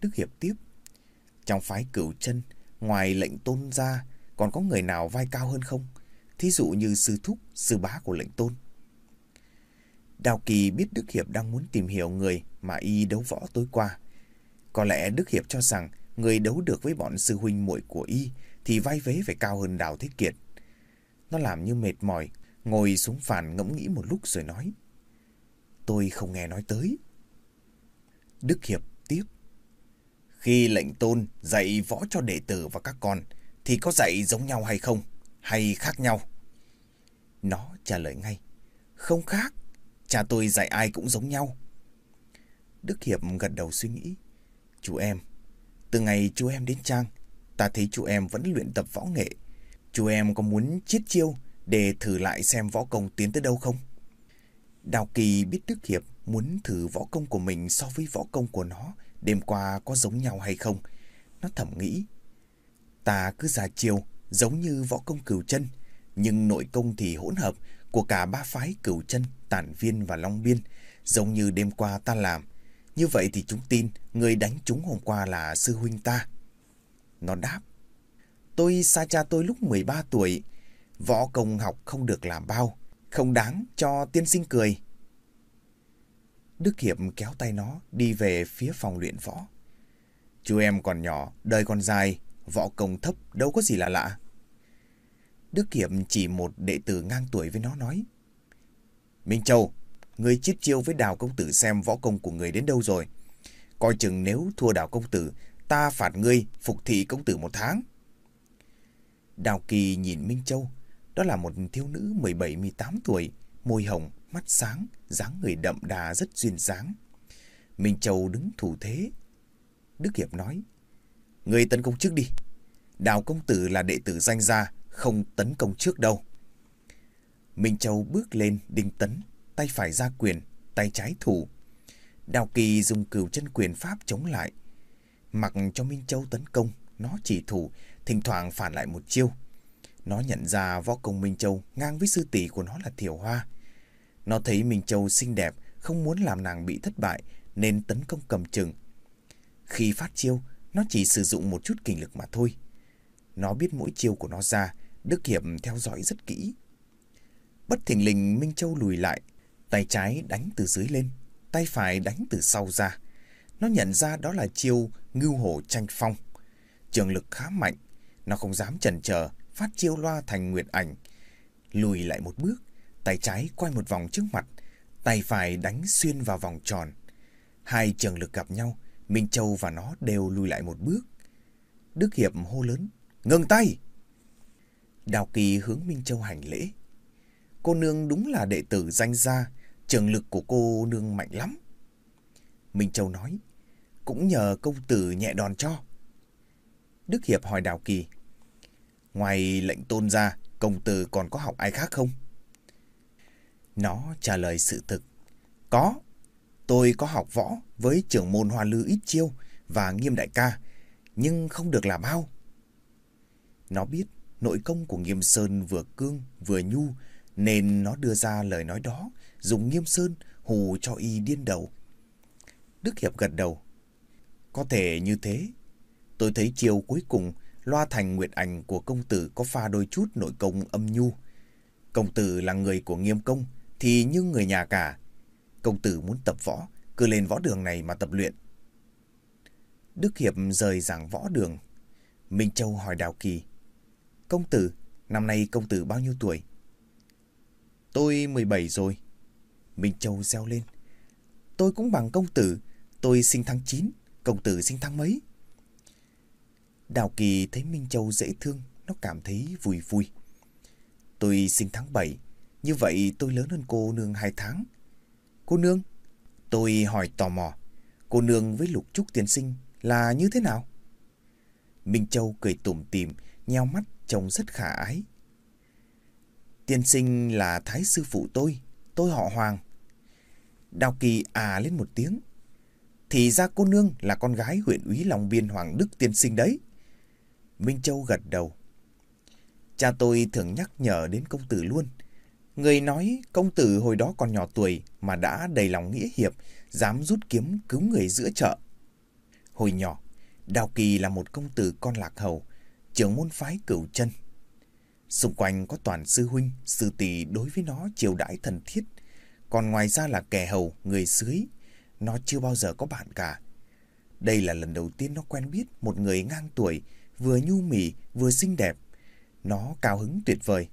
Đức Hiệp tiếp. Trong phái cửu chân, ngoài lệnh tôn ra, còn có người nào vai cao hơn không? Thí dụ như sư thúc, sư bá của lệnh tôn. Đào Kỳ biết Đức Hiệp đang muốn tìm hiểu người mà y đấu võ tối qua. Có lẽ Đức Hiệp cho rằng người đấu được với bọn sư huynh muội của y thì vai vế phải cao hơn Đào Thế Kiệt. Nó làm như mệt mỏi, ngồi xuống phản ngẫm nghĩ một lúc rồi nói. Tôi không nghe nói tới. Đức Hiệp tiếp. Khi lệnh tôn dạy võ cho đệ tử và các con thì có dạy giống nhau hay không? Hay khác nhau? Nó trả lời ngay. Không khác. Cha tôi dạy ai cũng giống nhau. Đức Hiệp gật đầu suy nghĩ. Chú em, từ ngày chú em đến Trang, ta thấy chú em vẫn luyện tập võ nghệ. Chú em có muốn chiết chiêu để thử lại xem võ công tiến tới đâu không? Đào Kỳ biết Đức Hiệp muốn thử võ công của mình so với võ công của nó đêm qua có giống nhau hay không. Nó thầm nghĩ. Ta cứ ra chiêu giống như võ công cửu chân, nhưng nội công thì hỗn hợp của cả ba phái cửu chân, tản viên và long biên, giống như đêm qua ta làm. Như vậy thì chúng tin người đánh chúng hôm qua là sư huynh ta. Nó đáp. Tôi xa cha tôi lúc 13 tuổi, võ công học không được làm bao, không đáng cho tiên sinh cười. Đức Hiệp kéo tay nó đi về phía phòng luyện võ. Chú em còn nhỏ, đời còn dài, võ công thấp đâu có gì là lạ. Đức Hiệp chỉ một đệ tử ngang tuổi với nó nói. Minh Châu, người chiết chiêu với đào công tử xem võ công của người đến đâu rồi. Coi chừng nếu thua đào công tử, ta phạt ngươi phục thị công tử một tháng. Đào Kỳ nhìn Minh Châu, đó là một thiếu nữ 17-18 tuổi, môi hồng, mắt sáng, dáng người đậm đà rất duyên dáng. Minh Châu đứng thủ thế. Đức Hiệp nói, Người tấn công trước đi. Đào công tử là đệ tử danh gia, không tấn công trước đâu. Minh Châu bước lên đinh tấn, tay phải ra quyền, tay trái thủ. Đào Kỳ dùng cửu chân quyền pháp chống lại. Mặc cho Minh Châu tấn công, nó chỉ thủ, thỉnh thoảng phản lại một chiêu. Nó nhận ra võ công Minh Châu ngang với sư tỷ của nó là Thiểu Hoa. Nó thấy Minh Châu xinh đẹp, không muốn làm nàng bị thất bại, nên tấn công cầm chừng. Khi phát chiêu, nó chỉ sử dụng một chút kinh lực mà thôi. Nó biết mỗi chiêu của nó ra, Đức Hiệp theo dõi rất kỹ. Bất thình lình Minh Châu lùi lại, tay trái đánh từ dưới lên, tay phải đánh từ sau ra. Nó nhận ra đó là chiêu ngưu hổ tranh phong. Trường lực khá mạnh, nó không dám chần chờ, phát chiêu loa thành nguyệt ảnh. Lùi lại một bước, tay trái quay một vòng trước mặt, tay phải đánh xuyên vào vòng tròn. Hai trường lực gặp nhau, Minh Châu và nó đều lùi lại một bước. Đức Hiệp hô lớn, ngừng tay! Đào Kỳ hướng Minh Châu hành lễ. Cô nương đúng là đệ tử danh gia, trường lực của cô nương mạnh lắm. Minh Châu nói, cũng nhờ công tử nhẹ đòn cho. Đức Hiệp hỏi Đào Kỳ, ngoài lệnh tôn ra, công tử còn có học ai khác không? Nó trả lời sự thực. Có, tôi có học võ với trưởng môn Hoa Lư Ít Chiêu và Nghiêm Đại Ca, nhưng không được làm bao. Nó biết nội công của Nghiêm Sơn vừa cương vừa nhu, nên nó đưa ra lời nói đó, dùng Nghiêm Sơn hù cho y điên đầu. Đức Hiệp gật đầu. Có thể như thế. Tôi thấy chiều cuối cùng, loa thành nguyệt ảnh của công tử có pha đôi chút nội công âm nhu. Công tử là người của nghiêm công, thì như người nhà cả. Công tử muốn tập võ, cứ lên võ đường này mà tập luyện. Đức Hiệp rời giảng võ đường. Minh Châu hỏi Đào Kỳ. Công tử, năm nay công tử bao nhiêu tuổi? Tôi 17 rồi. Minh Châu reo lên. Tôi cũng bằng công tử, tôi sinh tháng 9, công tử sinh tháng mấy? Đào Kỳ thấy Minh Châu dễ thương, nó cảm thấy vui vui. Tôi sinh tháng 7, như vậy tôi lớn hơn cô nương 2 tháng. Cô nương, tôi hỏi tò mò, cô nương với Lục Trúc tiên sinh là như thế nào? Minh Châu cười tủm tỉm, nheo mắt trông rất khả ái. Tiên sinh là thái sư phụ tôi, tôi họ Hoàng. Đào Kỳ à lên một tiếng. Thì ra cô nương là con gái huyện úy Long Biên Hoàng Đức tiên sinh đấy. Minh Châu gật đầu. Cha tôi thường nhắc nhở đến công tử luôn. Người nói công tử hồi đó còn nhỏ tuổi mà đã đầy lòng nghĩa hiệp, dám rút kiếm cứu người giữa chợ. Hồi nhỏ, Đào Kỳ là một công tử con lạc hầu, trưởng môn phái cửu chân. Xung quanh có toàn sư huynh, sư tỷ đối với nó chiều đãi thần thiết. Còn ngoài ra là kẻ hầu, người dưới. Nó chưa bao giờ có bạn cả. Đây là lần đầu tiên nó quen biết một người ngang tuổi, vừa nhu mì, vừa xinh đẹp. Nó cao hứng tuyệt vời.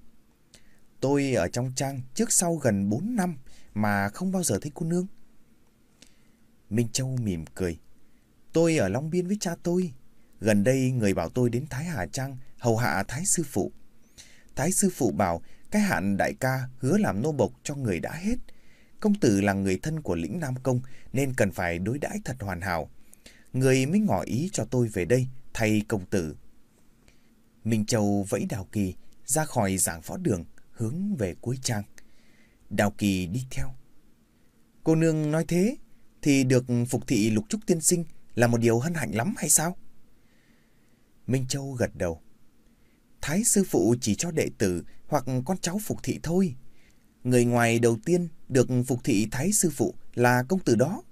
Tôi ở trong trang trước sau gần 4 năm mà không bao giờ thấy cô nương. Minh Châu mỉm cười. Tôi ở Long Biên với cha tôi. Gần đây người bảo tôi đến Thái Hà Trang hầu hạ Thái Sư Phụ. Thái Sư Phụ bảo, cái hạn đại ca hứa làm nô bộc cho người đã hết. Công tử là người thân của lĩnh Nam Công nên cần phải đối đãi thật hoàn hảo. Người mới ngỏ ý cho tôi về đây, thay công tử. Minh Châu vẫy Đào Kỳ ra khỏi giảng phó đường, hướng về cuối trang. Đào Kỳ đi theo. Cô nương nói thế thì được phục thị lục trúc tiên sinh là một điều hân hạnh lắm hay sao? Minh Châu gật đầu. Thái sư phụ chỉ cho đệ tử hoặc con cháu phục thị thôi. Người ngoài đầu tiên được phục thị Thái sư phụ là công tử đó.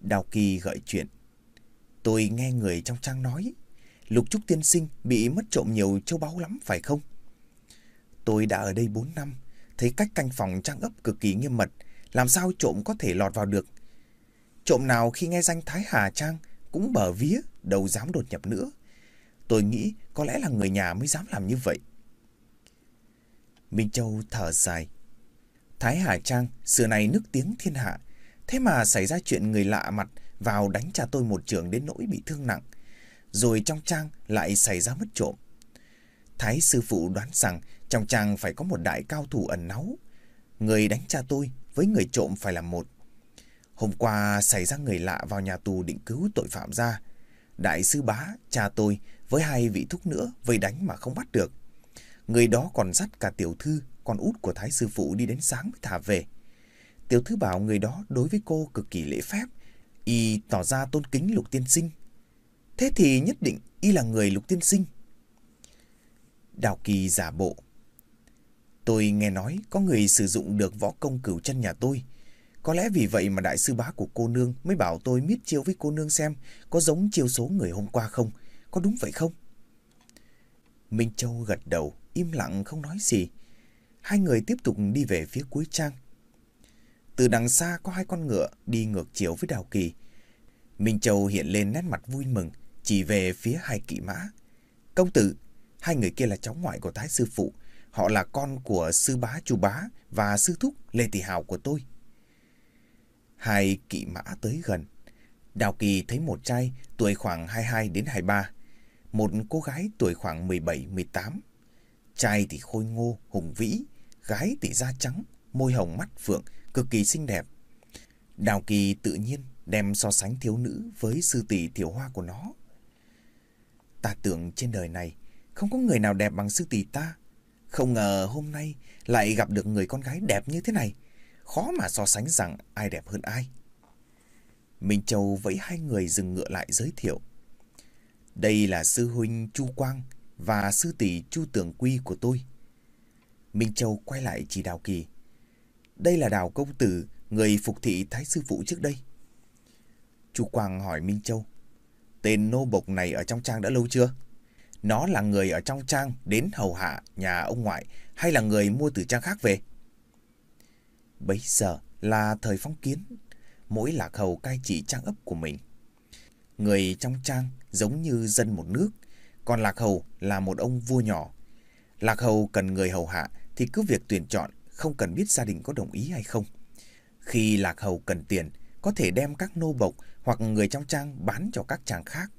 Đào Kỳ gợi chuyện. Tôi nghe người trong trang nói, Lục Trúc Tiên Sinh bị mất trộm nhiều châu báu lắm phải không? Tôi đã ở đây 4 năm, thấy cách canh phòng trang ấp cực kỳ nghiêm mật, làm sao trộm có thể lọt vào được. Trộm nào khi nghe danh Thái Hà Trang cũng bờ vía, đâu dám đột nhập nữa. Tôi nghĩ có lẽ là người nhà mới dám làm như vậy. Minh Châu thở dài. Thái Hà Trang, xưa này nước tiếng thiên hạ. Thế mà xảy ra chuyện người lạ mặt vào đánh cha tôi một trường đến nỗi bị thương nặng. Rồi trong trang lại xảy ra mất trộm. Thái sư phụ đoán rằng trong trang phải có một đại cao thủ ẩn náu. Người đánh cha tôi với người trộm phải là một. Hôm qua xảy ra người lạ vào nhà tù định cứu tội phạm ra. Đại sư bá, cha tôi với hai vị thúc nữa vây đánh mà không bắt được. Người đó còn dắt cả tiểu thư, con út của thái sư phụ đi đến sáng mới thả về. Tiểu thư bảo người đó đối với cô cực kỳ lễ phép, y tỏ ra tôn kính lục tiên sinh. Thế thì nhất định y là người lục tiên sinh. Đào Kỳ giả bộ. Tôi nghe nói có người sử dụng được võ công cửu chân nhà tôi. Có lẽ vì vậy mà đại sư bá của cô nương mới bảo tôi miết chiêu với cô nương xem có giống chiêu số người hôm qua không. Có đúng vậy không? Minh Châu gật đầu, im lặng không nói gì. Hai người tiếp tục đi về phía cuối trang. Từ đằng xa có hai con ngựa đi ngược chiều với Đào Kỳ. Minh Châu hiện lên nét mặt vui mừng, chỉ về phía hai kỵ mã. Công tử, hai người kia là cháu ngoại của Thái Sư Phụ. Họ là con của Sư Bá Chu Bá và Sư Thúc Lê Thị Hào của tôi. Hai kỵ mã tới gần. Đào Kỳ thấy một trai tuổi khoảng 22 đến 23. Một cô gái tuổi khoảng 17-18. Trai thì khôi ngô, hùng vĩ. Gái thì da trắng, môi hồng mắt phượng, cực kỳ xinh đẹp. Đào Kỳ tự nhiên đem so sánh thiếu nữ với sư tỷ tiểu hoa của nó. Ta tưởng trên đời này không có người nào đẹp bằng sư tỷ ta. Không ngờ hôm nay lại gặp được người con gái đẹp như thế này. Khó mà so sánh rằng ai đẹp hơn ai. Minh Châu vẫy hai người dừng ngựa lại giới thiệu. Đây là sư huynh Chu Quang và sư tỷ Chu Tường Quy của tôi. Minh Châu quay lại chỉ Đào Kỳ. Đây là Đào Công Tử, người phục thị Thái Sư Phụ trước đây. Chu Quang hỏi Minh Châu. Tên nô bộc này ở trong trang đã lâu chưa? Nó là người ở trong trang đến hầu hạ nhà ông ngoại hay là người mua từ trang khác về? Bấy giờ là thời phong kiến, mỗi lạc hầu cai trị trang ấp của mình. Người trong trang giống như dân một nước, còn lạc hầu là một ông vua nhỏ. Lạc hầu cần người hầu hạ thì cứ việc tuyển chọn, không cần biết gia đình có đồng ý hay không. Khi lạc hầu cần tiền, có thể đem các nô bộc hoặc người trong trang bán cho các chàng khác.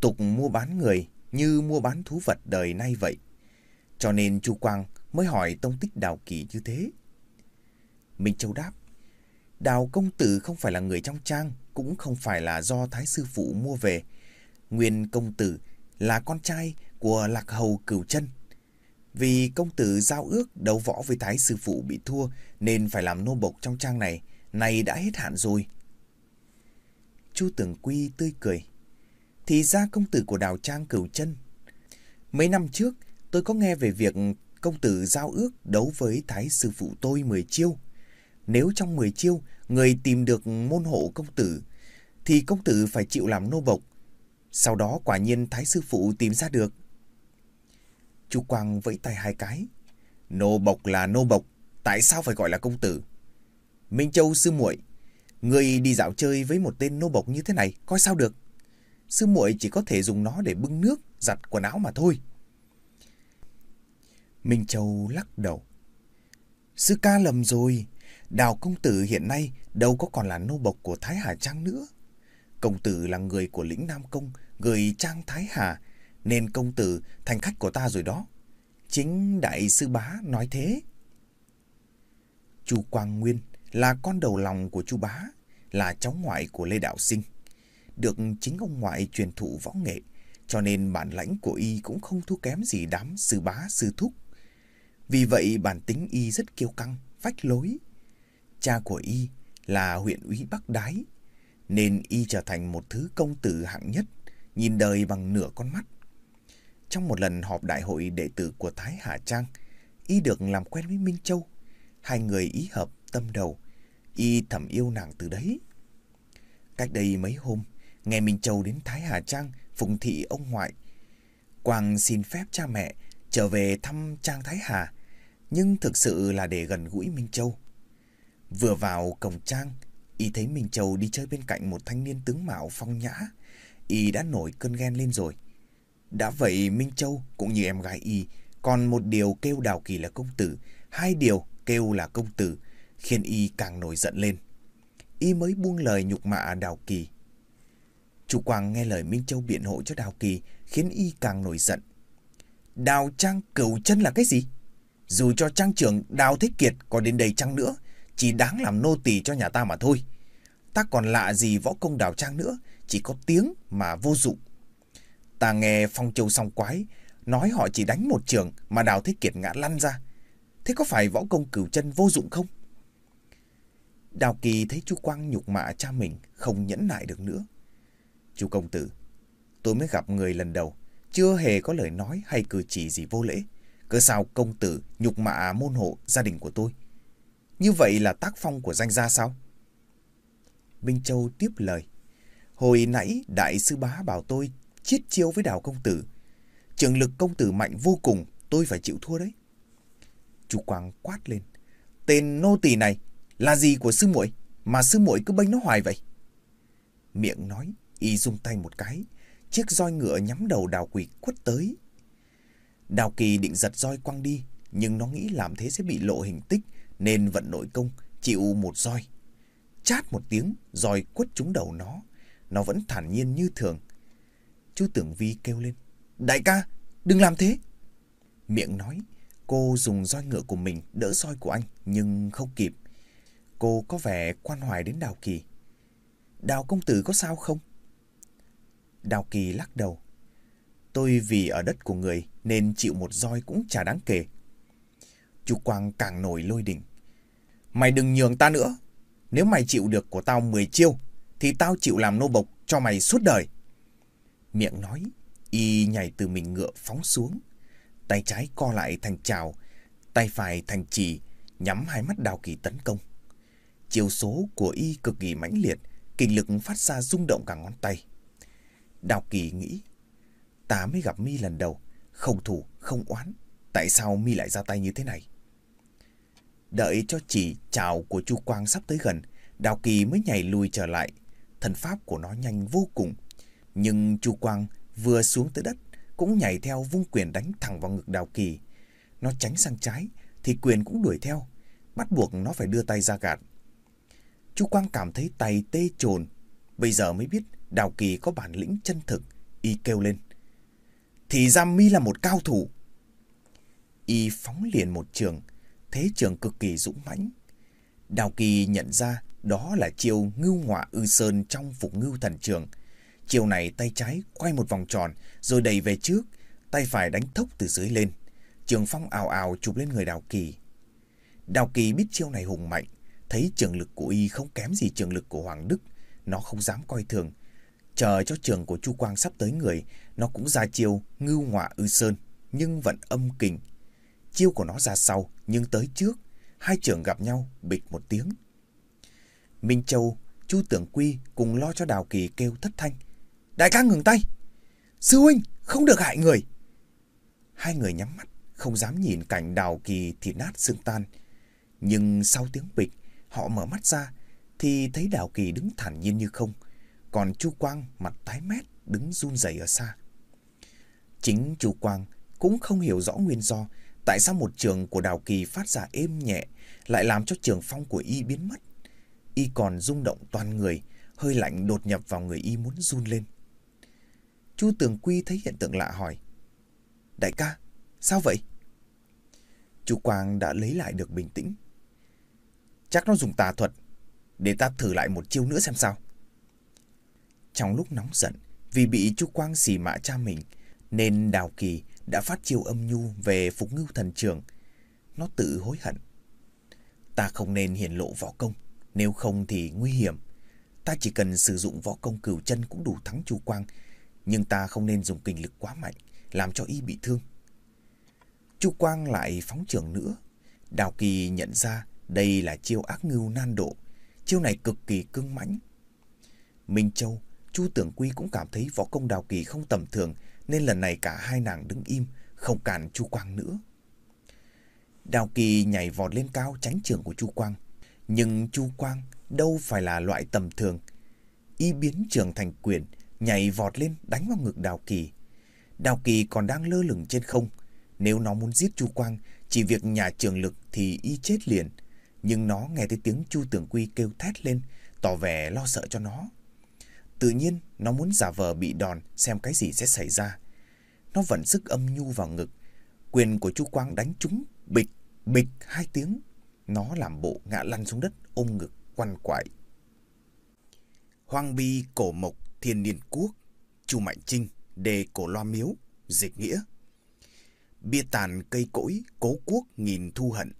Tục mua bán người như mua bán thú vật đời nay vậy. Cho nên Chu Quang mới hỏi tông tích Đào Kỳ như thế. Minh Châu đáp, Đào công tử không phải là người trong trang, cũng không phải là do Thái Sư Phụ mua về. Nguyên công tử là con trai của Lạc Hầu Cửu chân Vì công tử giao ước đấu võ với Thái Sư Phụ bị thua nên phải làm nô bộc trong trang này, này đã hết hạn rồi. Chu Tường Quy tươi cười. Thì ra công tử của đào trang cửu chân. Mấy năm trước, tôi có nghe về việc công tử giao ước đấu với thái sư phụ tôi 10 chiêu. Nếu trong 10 chiêu, người tìm được môn hộ công tử, thì công tử phải chịu làm nô bộc. Sau đó quả nhiên thái sư phụ tìm ra được. Chu Quang vẫy tay hai cái. Nô bộc là nô bộc, tại sao phải gọi là công tử? Minh Châu sư muội, người đi dạo chơi với một tên nô bộc như thế này, coi sao được? Sư muội chỉ có thể dùng nó để bưng nước, giặt quần áo mà thôi. Minh Châu lắc đầu. Sư ca lầm rồi, Đào công tử hiện nay đâu có còn là nô bộc của Thái Hà Trang nữa. Công tử là người của lĩnh Nam Công, người Trang Thái Hà, nên công tử thành khách của ta rồi đó. Chính đại sư bá nói thế. Chu Quang Nguyên là con đầu lòng của chu bá, là cháu ngoại của Lê Đạo Sinh. Được chính ông ngoại truyền thụ võ nghệ, cho nên bản lãnh của y cũng không thua kém gì đám sư bá sư thúc. Vì vậy bản tính y rất kiêu căng, phách lối. Cha của y là huyện úy Bắc Đái, nên y trở thành một thứ công tử hạng nhất, nhìn đời bằng nửa con mắt. Trong một lần họp đại hội đệ tử của Thái Hà Trang, y được làm quen với Minh Châu. Hai người ý hợp tâm đầu, y thầm yêu nàng từ đấy. Cách đây mấy hôm, nghe Minh Châu đến Thái Hà Trang phụng thị ông ngoại. Quang xin phép cha mẹ trở về thăm Trang Thái Hà, nhưng thực sự là để gần gũi Minh Châu. Vừa vào cổng Trang, y thấy Minh Châu đi chơi bên cạnh một thanh niên tướng mạo phong nhã. Y đã nổi cơn ghen lên rồi. Đã vậy Minh Châu cũng như em gái y, còn một điều kêu Đào Kỳ là công tử, hai điều kêu là công tử, khiến y càng nổi giận lên. Y mới buông lời nhục mạ Đào Kỳ. Chủ Quang nghe lời Minh Châu biện hộ cho Đào Kỳ, khiến y càng nổi giận. Đào Trang cửu chân là cái gì? Dù cho Trang trưởng Đào Thế Kiệt có đến đây chăng nữa, chỉ đáng làm nô tỳ cho nhà ta mà thôi. Ta còn lạ gì võ công Đào Trang nữa, chỉ có tiếng mà vô dụng. Ta nghe Phong Châu song quái nói họ chỉ đánh một trường mà Đào Thế Kiệt ngã lăn ra. Thế có phải võ công cửu chân vô dụng không? Đào Kỳ thấy chú Quang nhục mạ cha mình không nhẫn nại được nữa. Chú công tử, tôi mới gặp người lần đầu, chưa hề có lời nói hay cử chỉ gì vô lễ. Cớ sao công tử nhục mạ môn hộ gia đình của tôi? Như vậy là tác phong của danh gia sao? Minh Châu tiếp lời. Hồi nãy đại sư bá bảo tôi chiết chiêu với đào công tử. Trường lực công tử mạnh vô cùng, tôi phải chịu thua đấy. Chú Quang quát lên. Tên nô tỳ này là gì của sư muội mà sư muội cứ bênh nó hoài vậy? Miệng nói, y dùng tay một cái, chiếc roi ngựa nhắm đầu đào quỷ quất tới. Đào kỳ định giật roi quăng đi, nhưng nó nghĩ làm thế sẽ bị lộ hình tích, nên vận nội công, chịu một roi. Chát một tiếng, roi quất trúng đầu nó. Nó vẫn thản nhiên như thường. Chú Tưởng Vi kêu lên. Đại ca, đừng làm thế. Miệng nói, cô dùng roi ngựa của mình đỡ roi của anh, nhưng không kịp. Cô có vẻ quan hoài đến Đào Kỳ. Đào công tử có sao không? Đào Kỳ lắc đầu. Tôi vì ở đất của người nên chịu một roi cũng chả đáng kể. Chú Quang càng nổi lôi đỉnh. Mày đừng nhường ta nữa. Nếu mày chịu được của tao 10 chiêu, thì tao chịu làm nô bộc cho mày suốt đời. Miệng nói, y nhảy từ mình ngựa phóng xuống. Tay trái co lại thành trào, tay phải thành chỉ, nhắm hai mắt đào kỳ tấn công. Chiều số của y cực kỳ mãnh liệt, kinh lực phát ra rung động cả ngón tay. Đào kỳ nghĩ, ta mới gặp mi lần đầu, không thủ, không oán. Tại sao mi lại ra tay như thế này? Đợi cho chỉ chào của Chu Quang sắp tới gần, Đào Kỳ mới nhảy lùi trở lại. Thần pháp của nó nhanh vô cùng. Nhưng Chu Quang vừa xuống tới đất, cũng nhảy theo vung quyền đánh thẳng vào ngực Đào Kỳ. Nó tránh sang trái, thì quyền cũng đuổi theo, bắt buộc nó phải đưa tay ra gạt. Chu Quang cảm thấy tay tê trồn, bây giờ mới biết Đào Kỳ có bản lĩnh chân thực, y kêu lên. Thì ra mi là một cao thủ. Y phóng liền một trường, thế trường cực kỳ dũng mãnh. Đào Kỳ nhận ra đó là chiêu ngưu ngọa ư sơn trong phục ngưu thần trường. chiêu này tay trái quay một vòng tròn rồi đẩy về trước, tay phải đánh thốc từ dưới lên. Trường phong ào ào chụp lên người Đào Kỳ. Đào Kỳ biết chiêu này hùng mạnh, thấy trường lực của y không kém gì trường lực của Hoàng Đức, nó không dám coi thường. Chờ cho trường của Chu Quang sắp tới người, nó cũng ra chiêu ngưu ngọa ư sơn, nhưng vẫn âm kình. Chiêu của nó ra sau, nhưng tới trước, hai trưởng gặp nhau bịch một tiếng. Minh Châu, Chu Tưởng Quy cùng lo cho Đào Kỳ kêu thất thanh. Đại ca ngừng tay! Sư huynh, không được hại người! Hai người nhắm mắt, không dám nhìn cảnh Đào Kỳ thịt nát xương tan. Nhưng sau tiếng bịch, họ mở mắt ra, thì thấy Đào Kỳ đứng thản nhiên như không. Còn Chu Quang mặt tái mét, đứng run rẩy ở xa. Chính Chu Quang cũng không hiểu rõ nguyên do tại sao một trường của Đào Kỳ phát ra êm nhẹ lại làm cho trường phong của y biến mất y còn rung động toàn người, hơi lạnh đột nhập vào người y muốn run lên. Chu Tường Quy thấy hiện tượng lạ hỏi. Đại ca, sao vậy? Chu Quang đã lấy lại được bình tĩnh. Chắc nó dùng tà thuật. Để ta thử lại một chiêu nữa xem sao. Trong lúc nóng giận, vì bị Chu Quang xì mạ cha mình, nên Đào Kỳ đã phát chiêu âm nhu về Phục Ngưu Thần Trường. Nó tự hối hận. Ta không nên hiển lộ võ công, nếu không thì nguy hiểm. Ta chỉ cần sử dụng võ công cửu chân cũng đủ thắng Chu Quang, nhưng ta không nên dùng kinh lực quá mạnh, làm cho y bị thương. Chu Quang lại phóng trường nữa. Đào Kỳ nhận ra đây là chiêu ác ngưu nan độ. Chiêu này cực kỳ cưng mãnh. Minh Châu, Chu Tưởng Quy cũng cảm thấy võ công Đào Kỳ không tầm thường nên lần này cả hai nàng đứng im, không cản Chu Quang nữa. Đào Kỳ nhảy vọt lên cao tránh trường của Chu Quang. Nhưng Chu Quang đâu phải là loại tầm thường. Y biến trường thành quyền, nhảy vọt lên đánh vào ngực Đào Kỳ. Đào Kỳ còn đang lơ lửng trên không. Nếu nó muốn giết Chu Quang, chỉ việc nhà trường lực thì y chết liền. Nhưng nó nghe thấy tiếng Chu Tưởng Quy kêu thét lên, tỏ vẻ lo sợ cho nó. Tự nhiên, nó muốn giả vờ bị đòn xem cái gì sẽ xảy ra. Nó vẫn sức âm nhu vào ngực. Quyền của Chu Quang đánh trúng, bịch, bịch hai tiếng. Nó làm bộ ngã lăn xuống đất, ôm ngực, quằn quại. Hoang bi cổ mộc thiên niên quốc, Chu Mạnh Trinh, đề cổ loa miếu, dịch nghĩa. Bia tàn cây cỗi, cố quốc nghìn thu hận.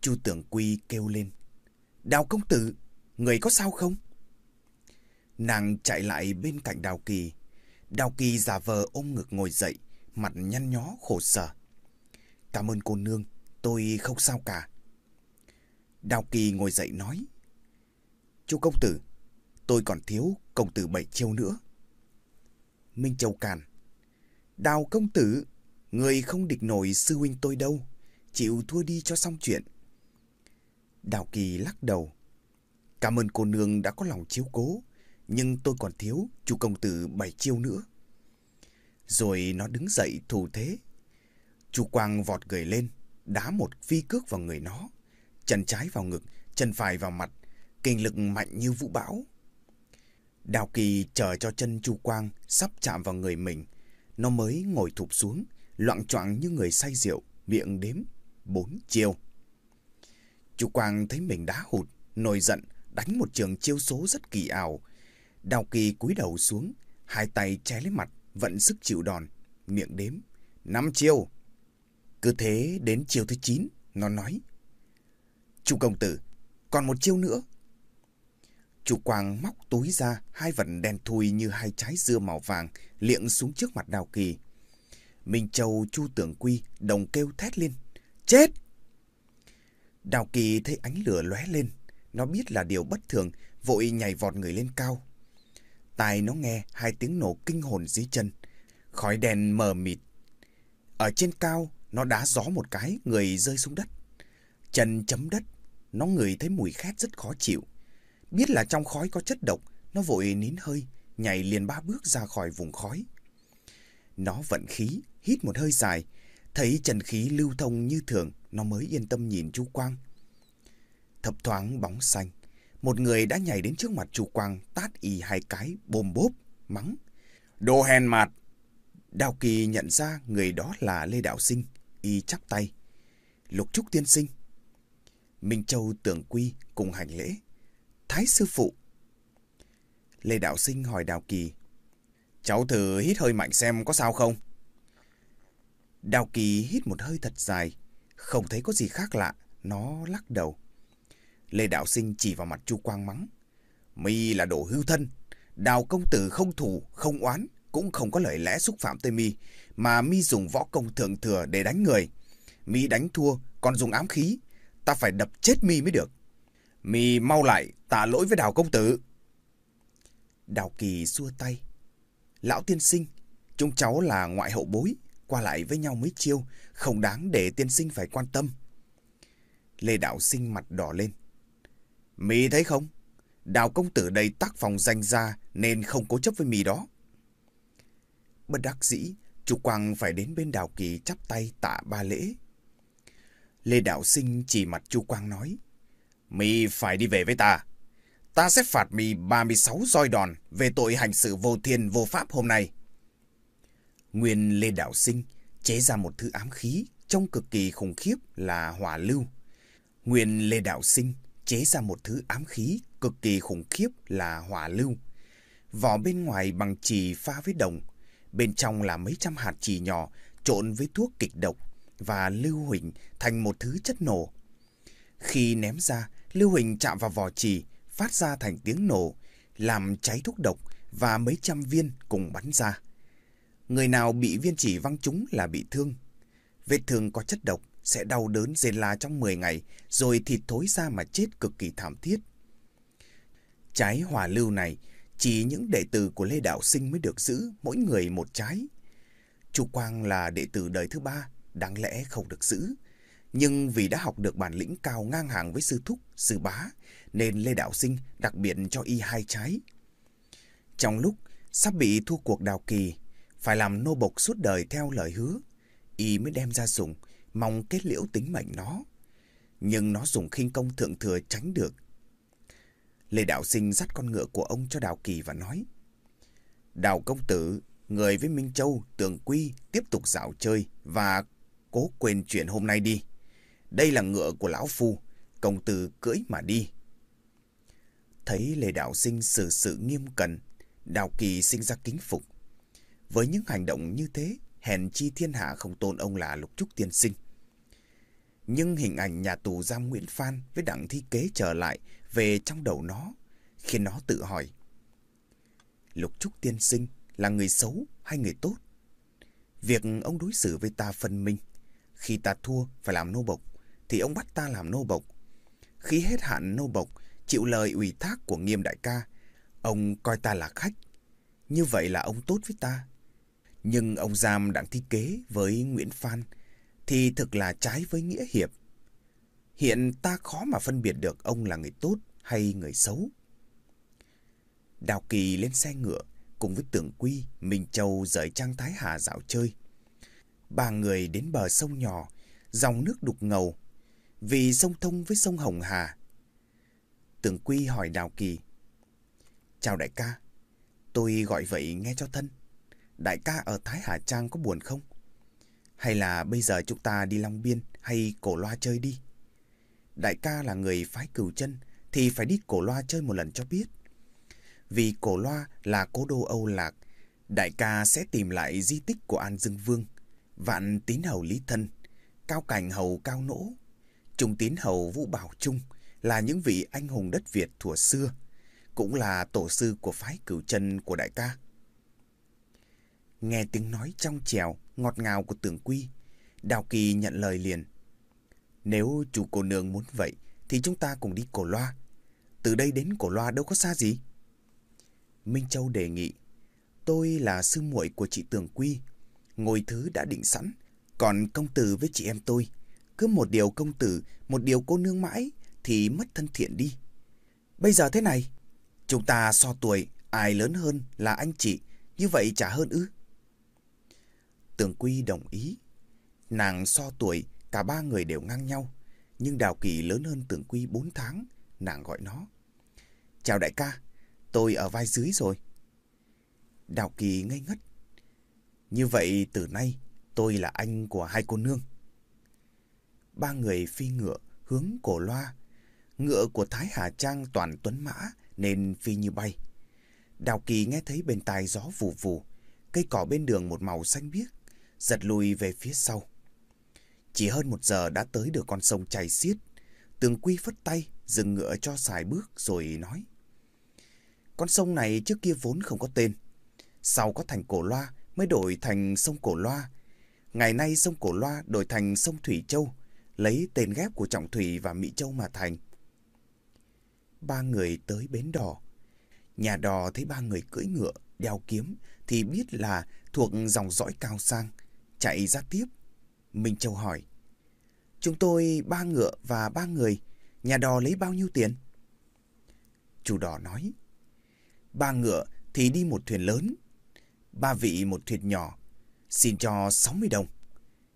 Chu Tưởng Quy kêu lên. Đào công tử, người có sao không? Nàng chạy lại bên cạnh Đào Kỳ. Đào Kỳ giả vờ ôm ngực ngồi dậy, mặt nhăn nhó khổ sở. Cảm ơn cô nương, tôi không sao cả. Đào Kỳ ngồi dậy nói. Chú công tử, tôi còn thiếu công tử bảy chiêu nữa. Minh Châu Càn. Đào công tử, người không địch nổi sư huynh tôi đâu. Chịu thua đi cho xong chuyện. Đào Kỳ lắc đầu. Cảm ơn cô nương đã có lòng chiếu cố, nhưng tôi còn thiếu chú công tử bảy chiêu nữa. Rồi nó đứng dậy thủ thế. chu Quang vọt người lên, đá một phi cước vào người nó. Chân trái vào ngực, chân phải vào mặt, kinh lực mạnh như vũ bão. Đào Kỳ chờ cho chân Chu Quang sắp chạm vào người mình. Nó mới ngồi thụp xuống, loạn choạng như người say rượu, miệng đếm bốn chiêu. Chu Quang thấy mình đá hụt, nổi giận, đánh một trường chiêu số rất kỳ ảo. Đào Kỳ cúi đầu xuống, hai tay che lấy mặt, vận sức chịu đòn, miệng đếm. Năm chiêu. Cứ thế đến chiêu thứ chín, nó nói. Chu công tử, còn một chiêu nữa. Chu Quang móc túi ra hai vật đen thui như hai trái dưa màu vàng liệng xuống trước mặt Đào Kỳ. Minh Châu Chu Tưởng Quy đồng kêu thét lên. Chết! Đào Kỳ thấy ánh lửa lóe lên. Nó biết là điều bất thường, vội nhảy vọt người lên cao. Tai nó nghe hai tiếng nổ kinh hồn dưới chân. Khói đèn mờ mịt. Ở trên cao, nó đá gió một cái, người rơi xuống đất. Chân chấm đất, nó ngửi thấy mùi khét rất khó chịu. Biết là trong khói có chất độc, nó vội nín hơi, nhảy liền ba bước ra khỏi vùng khói. Nó vận khí, hít một hơi dài, thấy trần khí lưu thông như thường, nó mới yên tâm nhìn chú Quang. Thập thoáng bóng xanh, một người đã nhảy đến trước mặt chu Quang, tát y hai cái, bồm bốp, mắng. Đồ hèn mạt! Đào Kỳ nhận ra người đó là Lê Đạo Sinh, y chắp tay. Lục Trúc Tiên Sinh. Minh Châu tưởng quy cùng hành lễ. Thái sư phụ. Lê Đạo Sinh hỏi Đào Kỳ. Cháu thử hít hơi mạnh xem có sao không? Đào Kỳ hít một hơi thật dài. Không thấy có gì khác lạ. Nó lắc đầu. Lê Đạo Sinh chỉ vào mặt Chu Quang mắng. Mi là đồ hưu thân. Đào công tử không thù, không oán, cũng không có lời lẽ xúc phạm tới mi, mà mi dùng võ công thượng thừa để đánh người. Mi đánh thua, còn dùng ám khí, ta phải đập chết mi mới được. Mi mau lại, tạ lỗi với Đào công tử. Đào Kỳ xua tay. Lão tiên sinh, chúng cháu là ngoại hậu bối, qua lại với nhau mấy chiêu, không đáng để tiên sinh phải quan tâm. Lê Đạo Sinh mặt đỏ lên mì thấy không? Đào công tử đây tác phòng danh ra nên không cố chấp với mì đó. Bất đắc dĩ, chủ Quang phải đến bên Đào Kỳ chắp tay tạ ba lễ. Lê Đạo Sinh chỉ mặt Chu Quang nói. mì phải đi về với ta. ta sẽ phạt mì 36 roi đòn về tội hành sự vô thiên vô pháp hôm nay. Nguyên Lê Đạo Sinh chế ra một thứ ám khí trông cực kỳ khủng khiếp là hỏa lưu. Nguyên Lê Đạo Sinh chế ra một thứ ám khí cực kỳ khủng khiếp là hỏa lưu. Vỏ bên ngoài bằng chì pha với đồng, bên trong là mấy trăm hạt chì nhỏ trộn với thuốc kịch độc và lưu huỳnh thành một thứ chất nổ. Khi ném ra, lưu huỳnh chạm vào vỏ chì, phát ra thành tiếng nổ, làm cháy thuốc độc và mấy trăm viên cùng bắn ra. Người nào bị viên chỉ văng trúng là bị thương. Vết thương có chất độc sẽ đau đớn rên la trong 10 ngày rồi thịt thối ra mà chết cực kỳ thảm thiết. Trái hỏa lưu này chỉ những đệ tử của Lê Đạo Sinh mới được giữ mỗi người một trái. Chu Quang là đệ tử đời thứ ba, đáng lẽ không được giữ. Nhưng vì đã học được bản lĩnh cao ngang hàng với sư thúc, sư bá, nên Lê Đạo Sinh đặc biệt cho y hai trái. Trong lúc sắp bị thua cuộc đào kỳ, phải làm nô bộc suốt đời theo lời hứa, y mới đem ra dùng, mong kết liễu tính mệnh nó. Nhưng nó dùng khinh công thượng thừa tránh được. Lê Đạo Sinh dắt con ngựa của ông cho Đào Kỳ và nói Đào công tử, người với Minh Châu, Tường Quy tiếp tục dạo chơi và cố quên chuyện hôm nay đi. Đây là ngựa của Lão Phu, công tử cưỡi mà đi. Thấy Lê Đạo Sinh xử sự nghiêm cẩn, Đào Kỳ sinh ra kính phục. Với những hành động như thế, hèn chi thiên hạ không tôn ông là lục trúc tiên sinh. Nhưng hình ảnh nhà tù giam Nguyễn Phan với đặng thi kế trở lại về trong đầu nó, khiến nó tự hỏi. Lục trúc tiên sinh là người xấu hay người tốt? Việc ông đối xử với ta phân minh. Khi ta thua phải làm nô bộc, thì ông bắt ta làm nô bộc. Khi hết hạn nô bộc, chịu lời ủy thác của nghiêm đại ca, ông coi ta là khách. Như vậy là ông tốt với ta. Nhưng ông giam đặng thi kế với Nguyễn Phan thì thực là trái với nghĩa hiệp. Hiện ta khó mà phân biệt được ông là người tốt hay người xấu. Đào Kỳ lên xe ngựa cùng với Tưởng Quy, Minh Châu rời Trang Thái Hà dạo chơi. Ba người đến bờ sông nhỏ, dòng nước đục ngầu, vì sông thông với sông Hồng Hà. Tưởng Quy hỏi Đào Kỳ. Chào đại ca, tôi gọi vậy nghe cho thân. Đại ca ở Thái Hà Trang có buồn không? Hay là bây giờ chúng ta đi Long Biên hay cổ loa chơi đi? Đại ca là người phái cửu chân thì phải đi cổ loa chơi một lần cho biết. Vì cổ loa là cố đô Âu Lạc, đại ca sẽ tìm lại di tích của An Dương Vương, vạn tín hầu Lý Thân, cao cảnh hầu Cao Nỗ, trung tín hầu Vũ Bảo Trung là những vị anh hùng đất Việt thuở xưa, cũng là tổ sư của phái cửu chân của đại ca. Nghe tiếng nói trong trèo, ngọt ngào của tưởng quy, Đào Kỳ nhận lời liền. Nếu chủ cô nương muốn vậy, thì chúng ta cùng đi cổ loa. Từ đây đến cổ loa đâu có xa gì. Minh Châu đề nghị. Tôi là sư muội của chị Tường Quy. ngồi thứ đã định sẵn. Còn công tử với chị em tôi. Cứ một điều công tử, một điều cô nương mãi thì mất thân thiện đi. Bây giờ thế này, chúng ta so tuổi, ai lớn hơn là anh chị, như vậy chả hơn ư. Tường Quy đồng ý. Nàng so tuổi, cả ba người đều ngang nhau. Nhưng Đào Kỳ lớn hơn Tường Quy 4 tháng, nàng gọi nó. Chào đại ca, tôi ở vai dưới rồi. Đào Kỳ ngây ngất. Như vậy từ nay tôi là anh của hai cô nương. Ba người phi ngựa hướng cổ loa. Ngựa của Thái Hà Trang toàn tuấn mã nên phi như bay. Đào Kỳ nghe thấy bên tai gió vù vù, cây cỏ bên đường một màu xanh biếc giật lùi về phía sau. Chỉ hơn một giờ đã tới được con sông chảy xiết. Tường Quy phất tay, dừng ngựa cho xài bước rồi nói. Con sông này trước kia vốn không có tên. Sau có thành Cổ Loa mới đổi thành sông Cổ Loa. Ngày nay sông Cổ Loa đổi thành sông Thủy Châu, lấy tên ghép của Trọng Thủy và Mỹ Châu mà thành. Ba người tới bến đò. Nhà đò thấy ba người cưỡi ngựa, đeo kiếm thì biết là thuộc dòng dõi cao sang chạy ra tiếp. Minh Châu hỏi. Chúng tôi ba ngựa và ba người, nhà đò lấy bao nhiêu tiền? Chủ đò nói. Ba ngựa thì đi một thuyền lớn, ba vị một thuyền nhỏ, xin cho 60 đồng.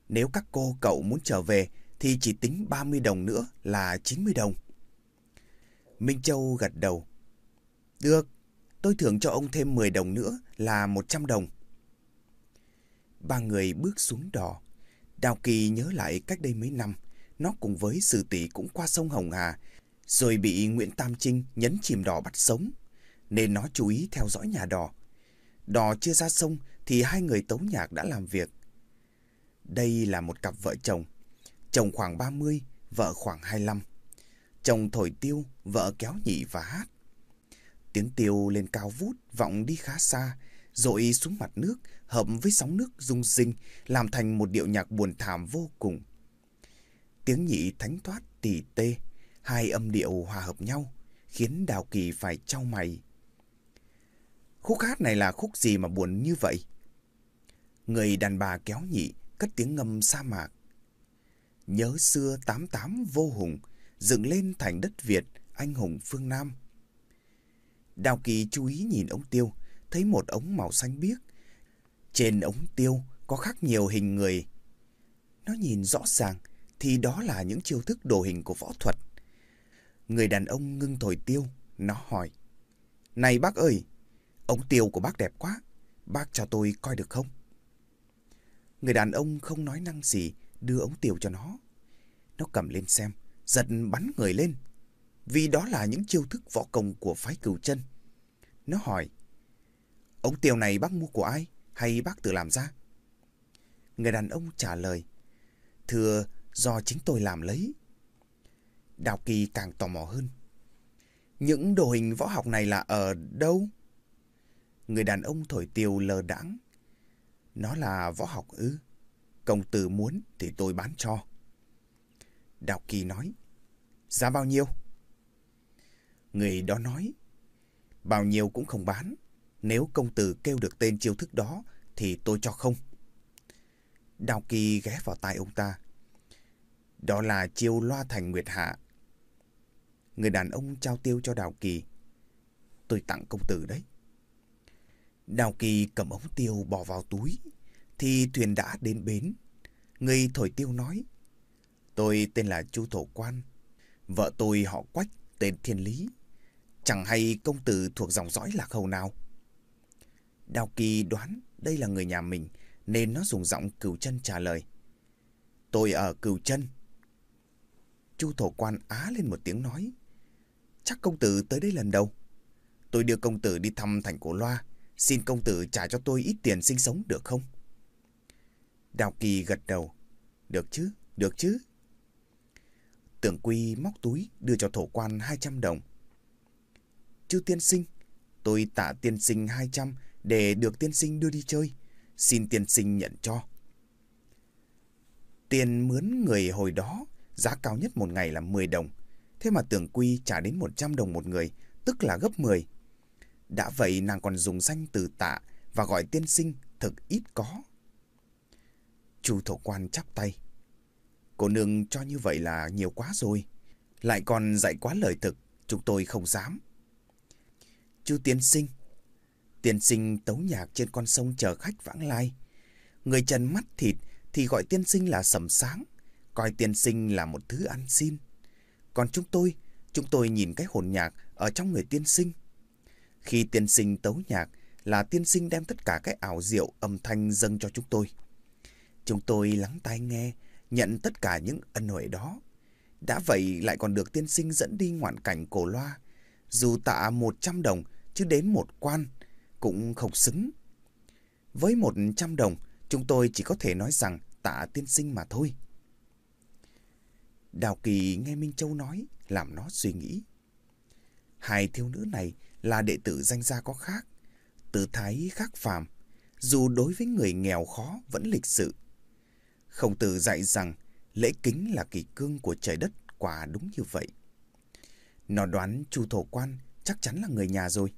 Nếu các cô cậu muốn trở về thì chỉ tính 30 đồng nữa là 90 đồng. Minh Châu gật đầu. Được, tôi thưởng cho ông thêm 10 đồng nữa là 100 đồng. Ba người bước xuống đò. Đào Kỳ nhớ lại cách đây mấy năm, nó cùng với sư tỷ cũng qua sông Hồng Hà, rồi bị Nguyễn Tam Trinh nhấn chìm đò bắt sống, nên nó chú ý theo dõi nhà đò. Đò chưa ra sông thì hai người tấu nhạc đã làm việc. Đây là một cặp vợ chồng, chồng khoảng 30, vợ khoảng 25. Chồng thổi tiêu, vợ kéo nhị và hát. Tiếng tiêu lên cao vút, vọng đi khá xa, rồi xuống mặt nước, hợp với sóng nước rung sinh, làm thành một điệu nhạc buồn thảm vô cùng. Tiếng nhị thánh thoát tỉ tê, hai âm điệu hòa hợp nhau, khiến Đào Kỳ phải trao mày. Khúc hát này là khúc gì mà buồn như vậy? Người đàn bà kéo nhị, cất tiếng ngâm sa mạc. Nhớ xưa tám tám vô hùng, dựng lên thành đất Việt, anh hùng phương Nam. Đào Kỳ chú ý nhìn ống tiêu, thấy một ống màu xanh biếc. Trên ống tiêu có khắc nhiều hình người. Nó nhìn rõ ràng thì đó là những chiêu thức đồ hình của võ thuật. Người đàn ông ngưng thổi tiêu, nó hỏi. Này bác ơi, ống tiêu của bác đẹp quá, bác cho tôi coi được không? Người đàn ông không nói năng gì, đưa ống tiêu cho nó. Nó cầm lên xem, giật bắn người lên. Vì đó là những chiêu thức võ công của phái cửu chân. Nó hỏi, ống tiêu này bác mua của ai hay bác tự làm ra? Người đàn ông trả lời, thưa do chính tôi làm lấy. Đào Kỳ càng tò mò hơn. Những đồ hình võ học này là ở đâu? Người đàn ông thổi tiêu lờ đãng. Nó là võ học ư? Công tử muốn thì tôi bán cho. Đào Kỳ nói. Giá bao nhiêu? Người đó nói. Bao nhiêu cũng không bán. Nếu công tử kêu được tên chiêu thức đó thì tôi cho không. Đào Kỳ ghé vào tai ông ta. Đó là chiêu loa thành nguyệt hạ. Người đàn ông trao tiêu cho Đào Kỳ. Tôi tặng công tử đấy. Đào Kỳ cầm ống tiêu bỏ vào túi. Thì thuyền đã đến bến. Người thổi tiêu nói. Tôi tên là Chu Thổ Quan. Vợ tôi họ Quách, tên Thiên Lý. Chẳng hay công tử thuộc dòng dõi lạc hầu nào. Đào Kỳ đoán đây là người nhà mình, nên nó dùng giọng cửu chân trả lời. Tôi ở cửu chân. Chu Thổ Quan á lên một tiếng nói. Chắc công tử tới đây lần đầu. Tôi đưa công tử đi thăm thành cổ loa. Xin công tử trả cho tôi ít tiền sinh sống được không? Đào Kỳ gật đầu. Được chứ, được chứ. Tưởng Quy móc túi đưa cho thổ quan 200 đồng. Chư tiên sinh, tôi tạ tiên sinh 200 để được tiên sinh đưa đi chơi. Xin tiên sinh nhận cho. Tiền mướn người hồi đó, giá cao nhất một ngày là 10 đồng. Thế mà tưởng Quy trả đến 100 đồng một người, tức là gấp 10. Đã vậy nàng còn dùng danh từ tạ và gọi tiên sinh thực ít có. Chu thổ quan chắp tay. Cô nương cho như vậy là nhiều quá rồi. Lại còn dạy quá lời thực, chúng tôi không dám. Chu tiên sinh. Tiên sinh tấu nhạc trên con sông chờ khách vãng lai. Người trần mắt thịt thì gọi tiên sinh là sầm sáng, coi tiên sinh là một thứ ăn xin. Còn chúng tôi, chúng tôi nhìn cái hồn nhạc ở trong người tiên sinh. Khi tiên sinh tấu nhạc là tiên sinh đem tất cả cái ảo diệu âm thanh dâng cho chúng tôi. Chúng tôi lắng tai nghe, nhận tất cả những ân huệ đó. Đã vậy lại còn được tiên sinh dẫn đi ngoạn cảnh cổ loa. Dù tạ một trăm đồng, chứ đến một quan, cũng không xứng. Với một trăm đồng, chúng tôi chỉ có thể nói rằng tạ tiên sinh mà thôi. Đào Kỳ nghe Minh Châu nói, làm nó suy nghĩ. Hai thiếu nữ này là đệ tử danh gia có khác, tự thái khác phàm, dù đối với người nghèo khó vẫn lịch sự. không tử dạy rằng lễ kính là kỳ cương của trời đất quả đúng như vậy. Nó đoán chu thổ quan chắc chắn là người nhà rồi.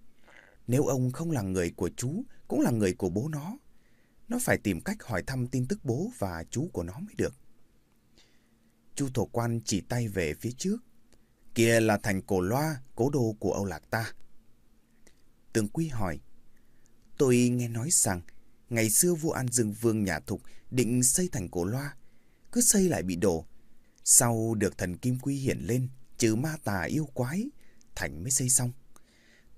Nếu ông không là người của chú, cũng là người của bố nó. Nó phải tìm cách hỏi thăm tin tức bố và chú của nó mới được. Chu thổ quan chỉ tay về phía trước. Kia là thành cổ loa, cố đô của Âu Lạc ta. Tường Quy hỏi. Tôi nghe nói rằng, ngày xưa vua An Dương Vương nhà Thục định xây thành cổ loa, cứ xây lại bị đổ. Sau được thần Kim Quy hiện lên, trừ ma tà yêu quái, thành mới xây xong.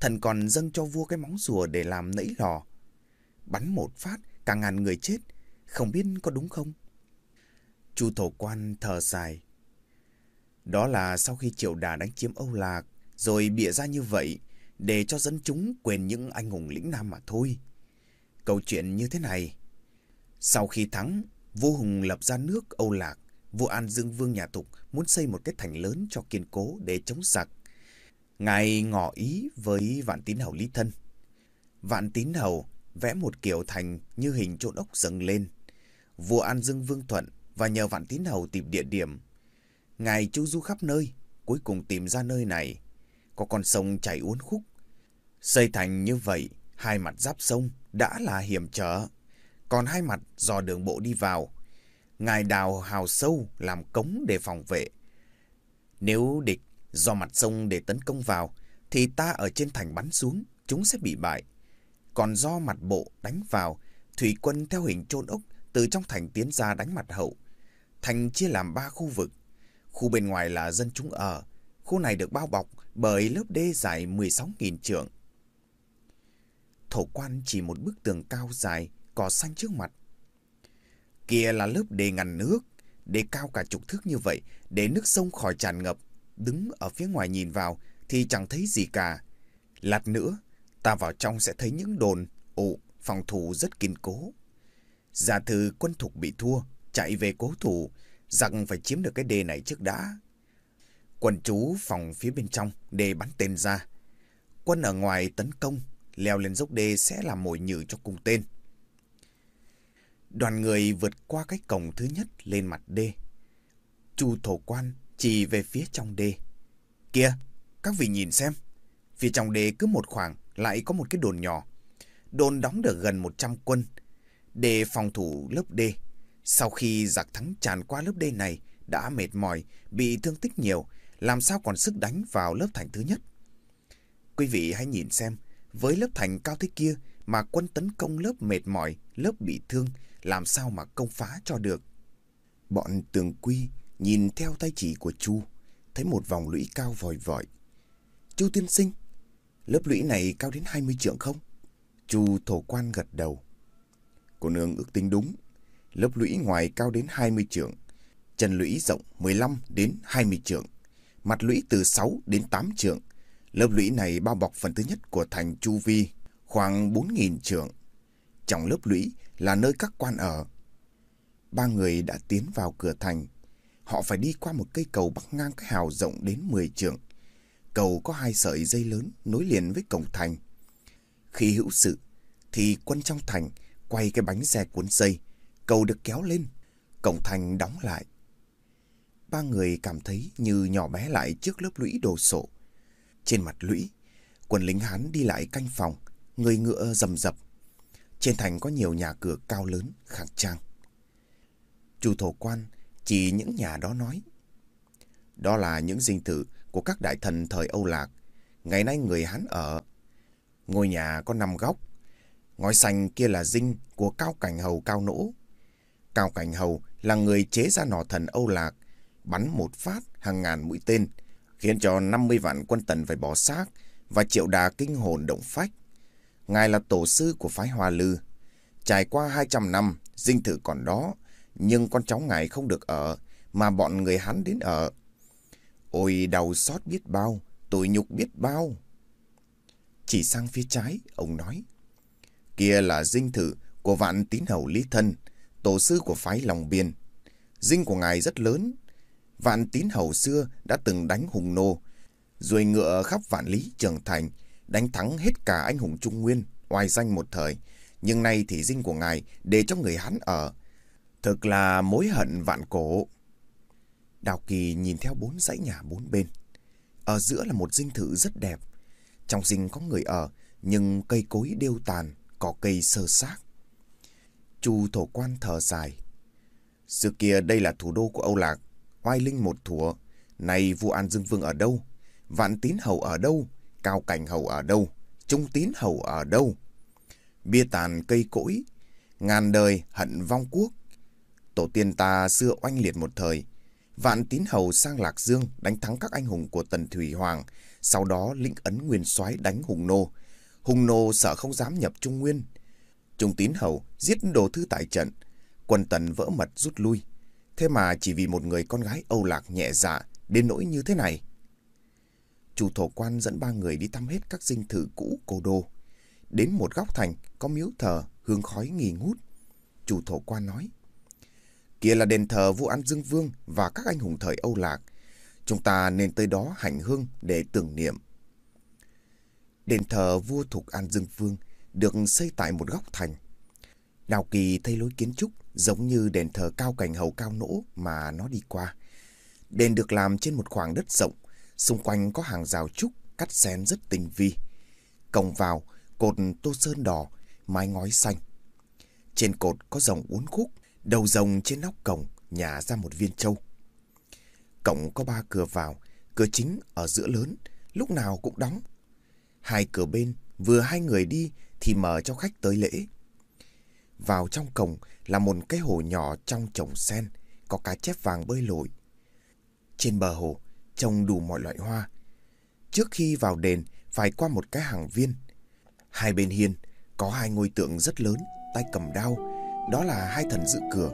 Thần còn dâng cho vua cái móng rùa để làm nẫy lò. Bắn một phát, cả ngàn người chết. Không biết có đúng không? Chu thổ quan thở dài. Đó là sau khi triệu đà đánh chiếm Âu Lạc, rồi bịa ra như vậy, để cho dân chúng quên những anh hùng lĩnh nam mà thôi. Câu chuyện như thế này. Sau khi thắng, vua Hùng lập ra nước Âu Lạc, vua An Dương Vương nhà Thục muốn xây một cái thành lớn cho kiên cố để chống giặc. Ngài ngỏ ý với Vạn Tín Hầu Lý Thân. Vạn Tín Hầu vẽ một kiểu thành như hình trộn ốc dâng lên. Vua An Dương Vương Thuận và nhờ Vạn Tín Hầu tìm địa điểm. Ngài chu du khắp nơi, cuối cùng tìm ra nơi này. Có con sông chảy uốn khúc. Xây thành như vậy, hai mặt giáp sông đã là hiểm trở. Còn hai mặt dò đường bộ đi vào. Ngài đào hào sâu làm cống để phòng vệ. Nếu địch do mặt sông để tấn công vào, thì ta ở trên thành bắn xuống, chúng sẽ bị bại. Còn do mặt bộ đánh vào, thủy quân theo hình trôn ốc từ trong thành tiến ra đánh mặt hậu. Thành chia làm ba khu vực. Khu bên ngoài là dân chúng ở. Khu này được bao bọc bởi lớp đê dài 16.000 trượng. Thổ quan chỉ một bức tường cao dài, cỏ xanh trước mặt. Kia là lớp đê ngăn nước, đê cao cả chục thước như vậy, để nước sông khỏi tràn ngập. Đứng ở phía ngoài nhìn vào thì chẳng thấy gì cả. Lát nữa, ta vào trong sẽ thấy những đồn, ụ, phòng thủ rất kiên cố. Giả thư quân thục bị thua, chạy về cố thủ, rằng phải chiếm được cái đê này trước đã. Quân chú phòng phía bên trong để bắn tên ra. Quân ở ngoài tấn công, leo lên dốc đê sẽ làm mồi nhử cho cung tên. Đoàn người vượt qua cái cổng thứ nhất lên mặt đê. Chu thổ quan chỉ về phía trong đê. Kìa, các vị nhìn xem. Phía trong đê cứ một khoảng lại có một cái đồn nhỏ. Đồn đóng được gần 100 quân để phòng thủ lớp đê. Sau khi giặc thắng tràn qua lớp đê này đã mệt mỏi, bị thương tích nhiều, làm sao còn sức đánh vào lớp thành thứ nhất. Quý vị hãy nhìn xem, với lớp thành cao thế kia mà quân tấn công lớp mệt mỏi, lớp bị thương, làm sao mà công phá cho được. Bọn tường quy nhìn theo tay chỉ của Chu, thấy một vòng lũy cao vòi vọi. Chu tiên sinh, lớp lũy này cao đến 20 trượng không? Chu thổ quan gật đầu. Cô nương ước tính đúng, lớp lũy ngoài cao đến 20 trượng, chân lũy rộng 15 đến 20 trượng, mặt lũy từ 6 đến 8 trượng. Lớp lũy này bao bọc phần thứ nhất của thành Chu Vi, khoảng 4.000 trượng. Trong lớp lũy là nơi các quan ở. Ba người đã tiến vào cửa thành. Họ phải đi qua một cây cầu bắc ngang cái hào rộng đến 10 trượng. Cầu có hai sợi dây lớn nối liền với cổng thành. Khi hữu sự, thì quân trong thành quay cái bánh xe cuốn dây. Cầu được kéo lên, cổng thành đóng lại. Ba người cảm thấy như nhỏ bé lại trước lớp lũy đồ sộ. Trên mặt lũy, quân lính Hán đi lại canh phòng, người ngựa rầm rập. Trên thành có nhiều nhà cửa cao lớn, khang trang. Chủ thổ quan chỉ những nhà đó nói. Đó là những dinh thự của các đại thần thời Âu Lạc. Ngày nay người Hán ở. Ngôi nhà có năm góc. Ngói xanh kia là dinh của Cao Cảnh Hầu Cao Nỗ. Cao Cảnh Hầu là người chế ra nỏ thần Âu Lạc, bắn một phát hàng ngàn mũi tên, khiến cho 50 vạn quân tần phải bỏ xác và triệu đà kinh hồn động phách. Ngài là tổ sư của phái Hoa Lư. Trải qua 200 năm, dinh thự còn đó, nhưng con cháu ngài không được ở, mà bọn người hắn đến ở. Ôi đau xót biết bao, tội nhục biết bao. Chỉ sang phía trái, ông nói. Kia là dinh thự của vạn tín hầu Lý Thân, tổ sư của phái Lòng Biên. Dinh của ngài rất lớn. Vạn tín hầu xưa đã từng đánh hùng nô, rồi ngựa khắp vạn lý trường thành, đánh thắng hết cả anh hùng Trung Nguyên, oai danh một thời. Nhưng nay thì dinh của ngài để cho người hắn ở. Thực là mối hận vạn cổ. Đào Kỳ nhìn theo bốn dãy nhà bốn bên. Ở giữa là một dinh thự rất đẹp. Trong dinh có người ở, nhưng cây cối đều tàn, cỏ cây sơ xác. Chu thổ quan thở dài. Xưa kia đây là thủ đô của Âu Lạc, oai linh một thủa. Này vua An Dương Vương ở đâu? Vạn tín hầu ở đâu? Cao cảnh hầu ở đâu? Trung tín hầu ở đâu? Bia tàn cây cỗi, ngàn đời hận vong quốc. Tổ tiên ta xưa oanh liệt một thời, vạn tín hầu sang Lạc Dương đánh thắng các anh hùng của Tần Thủy Hoàng, Sau đó lĩnh ấn nguyên soái đánh Hùng Nô. Hùng Nô sợ không dám nhập Trung Nguyên. Trung Tín Hầu giết đồ thư tại trận. Quân tần vỡ mật rút lui. Thế mà chỉ vì một người con gái Âu Lạc nhẹ dạ đến nỗi như thế này. Chủ thổ quan dẫn ba người đi thăm hết các dinh thự cũ cổ đô. Đến một góc thành có miếu thờ hương khói nghi ngút. Chủ thổ quan nói. Kia là đền thờ vua An Dương Vương và các anh hùng thời Âu Lạc. Chúng ta nên tới đó hành hương để tưởng niệm. Đền thờ vua Thục An Dương Vương được xây tại một góc thành. Đào Kỳ thay lối kiến trúc giống như đền thờ cao cảnh hầu cao nỗ mà nó đi qua. Đền được làm trên một khoảng đất rộng, xung quanh có hàng rào trúc cắt xén rất tinh vi. Cổng vào, cột tô sơn đỏ, mái ngói xanh. Trên cột có dòng uốn khúc, đầu rồng trên nóc cổng nhà ra một viên châu. Cổng có ba cửa vào, cửa chính ở giữa lớn, lúc nào cũng đóng. Hai cửa bên, vừa hai người đi thì mở cho khách tới lễ. Vào trong cổng là một cái hồ nhỏ trong trồng sen, có cá chép vàng bơi lội. Trên bờ hồ trồng đủ mọi loại hoa. Trước khi vào đền phải qua một cái hàng viên. Hai bên hiên có hai ngôi tượng rất lớn, tay cầm đao, đó là hai thần giữ cửa.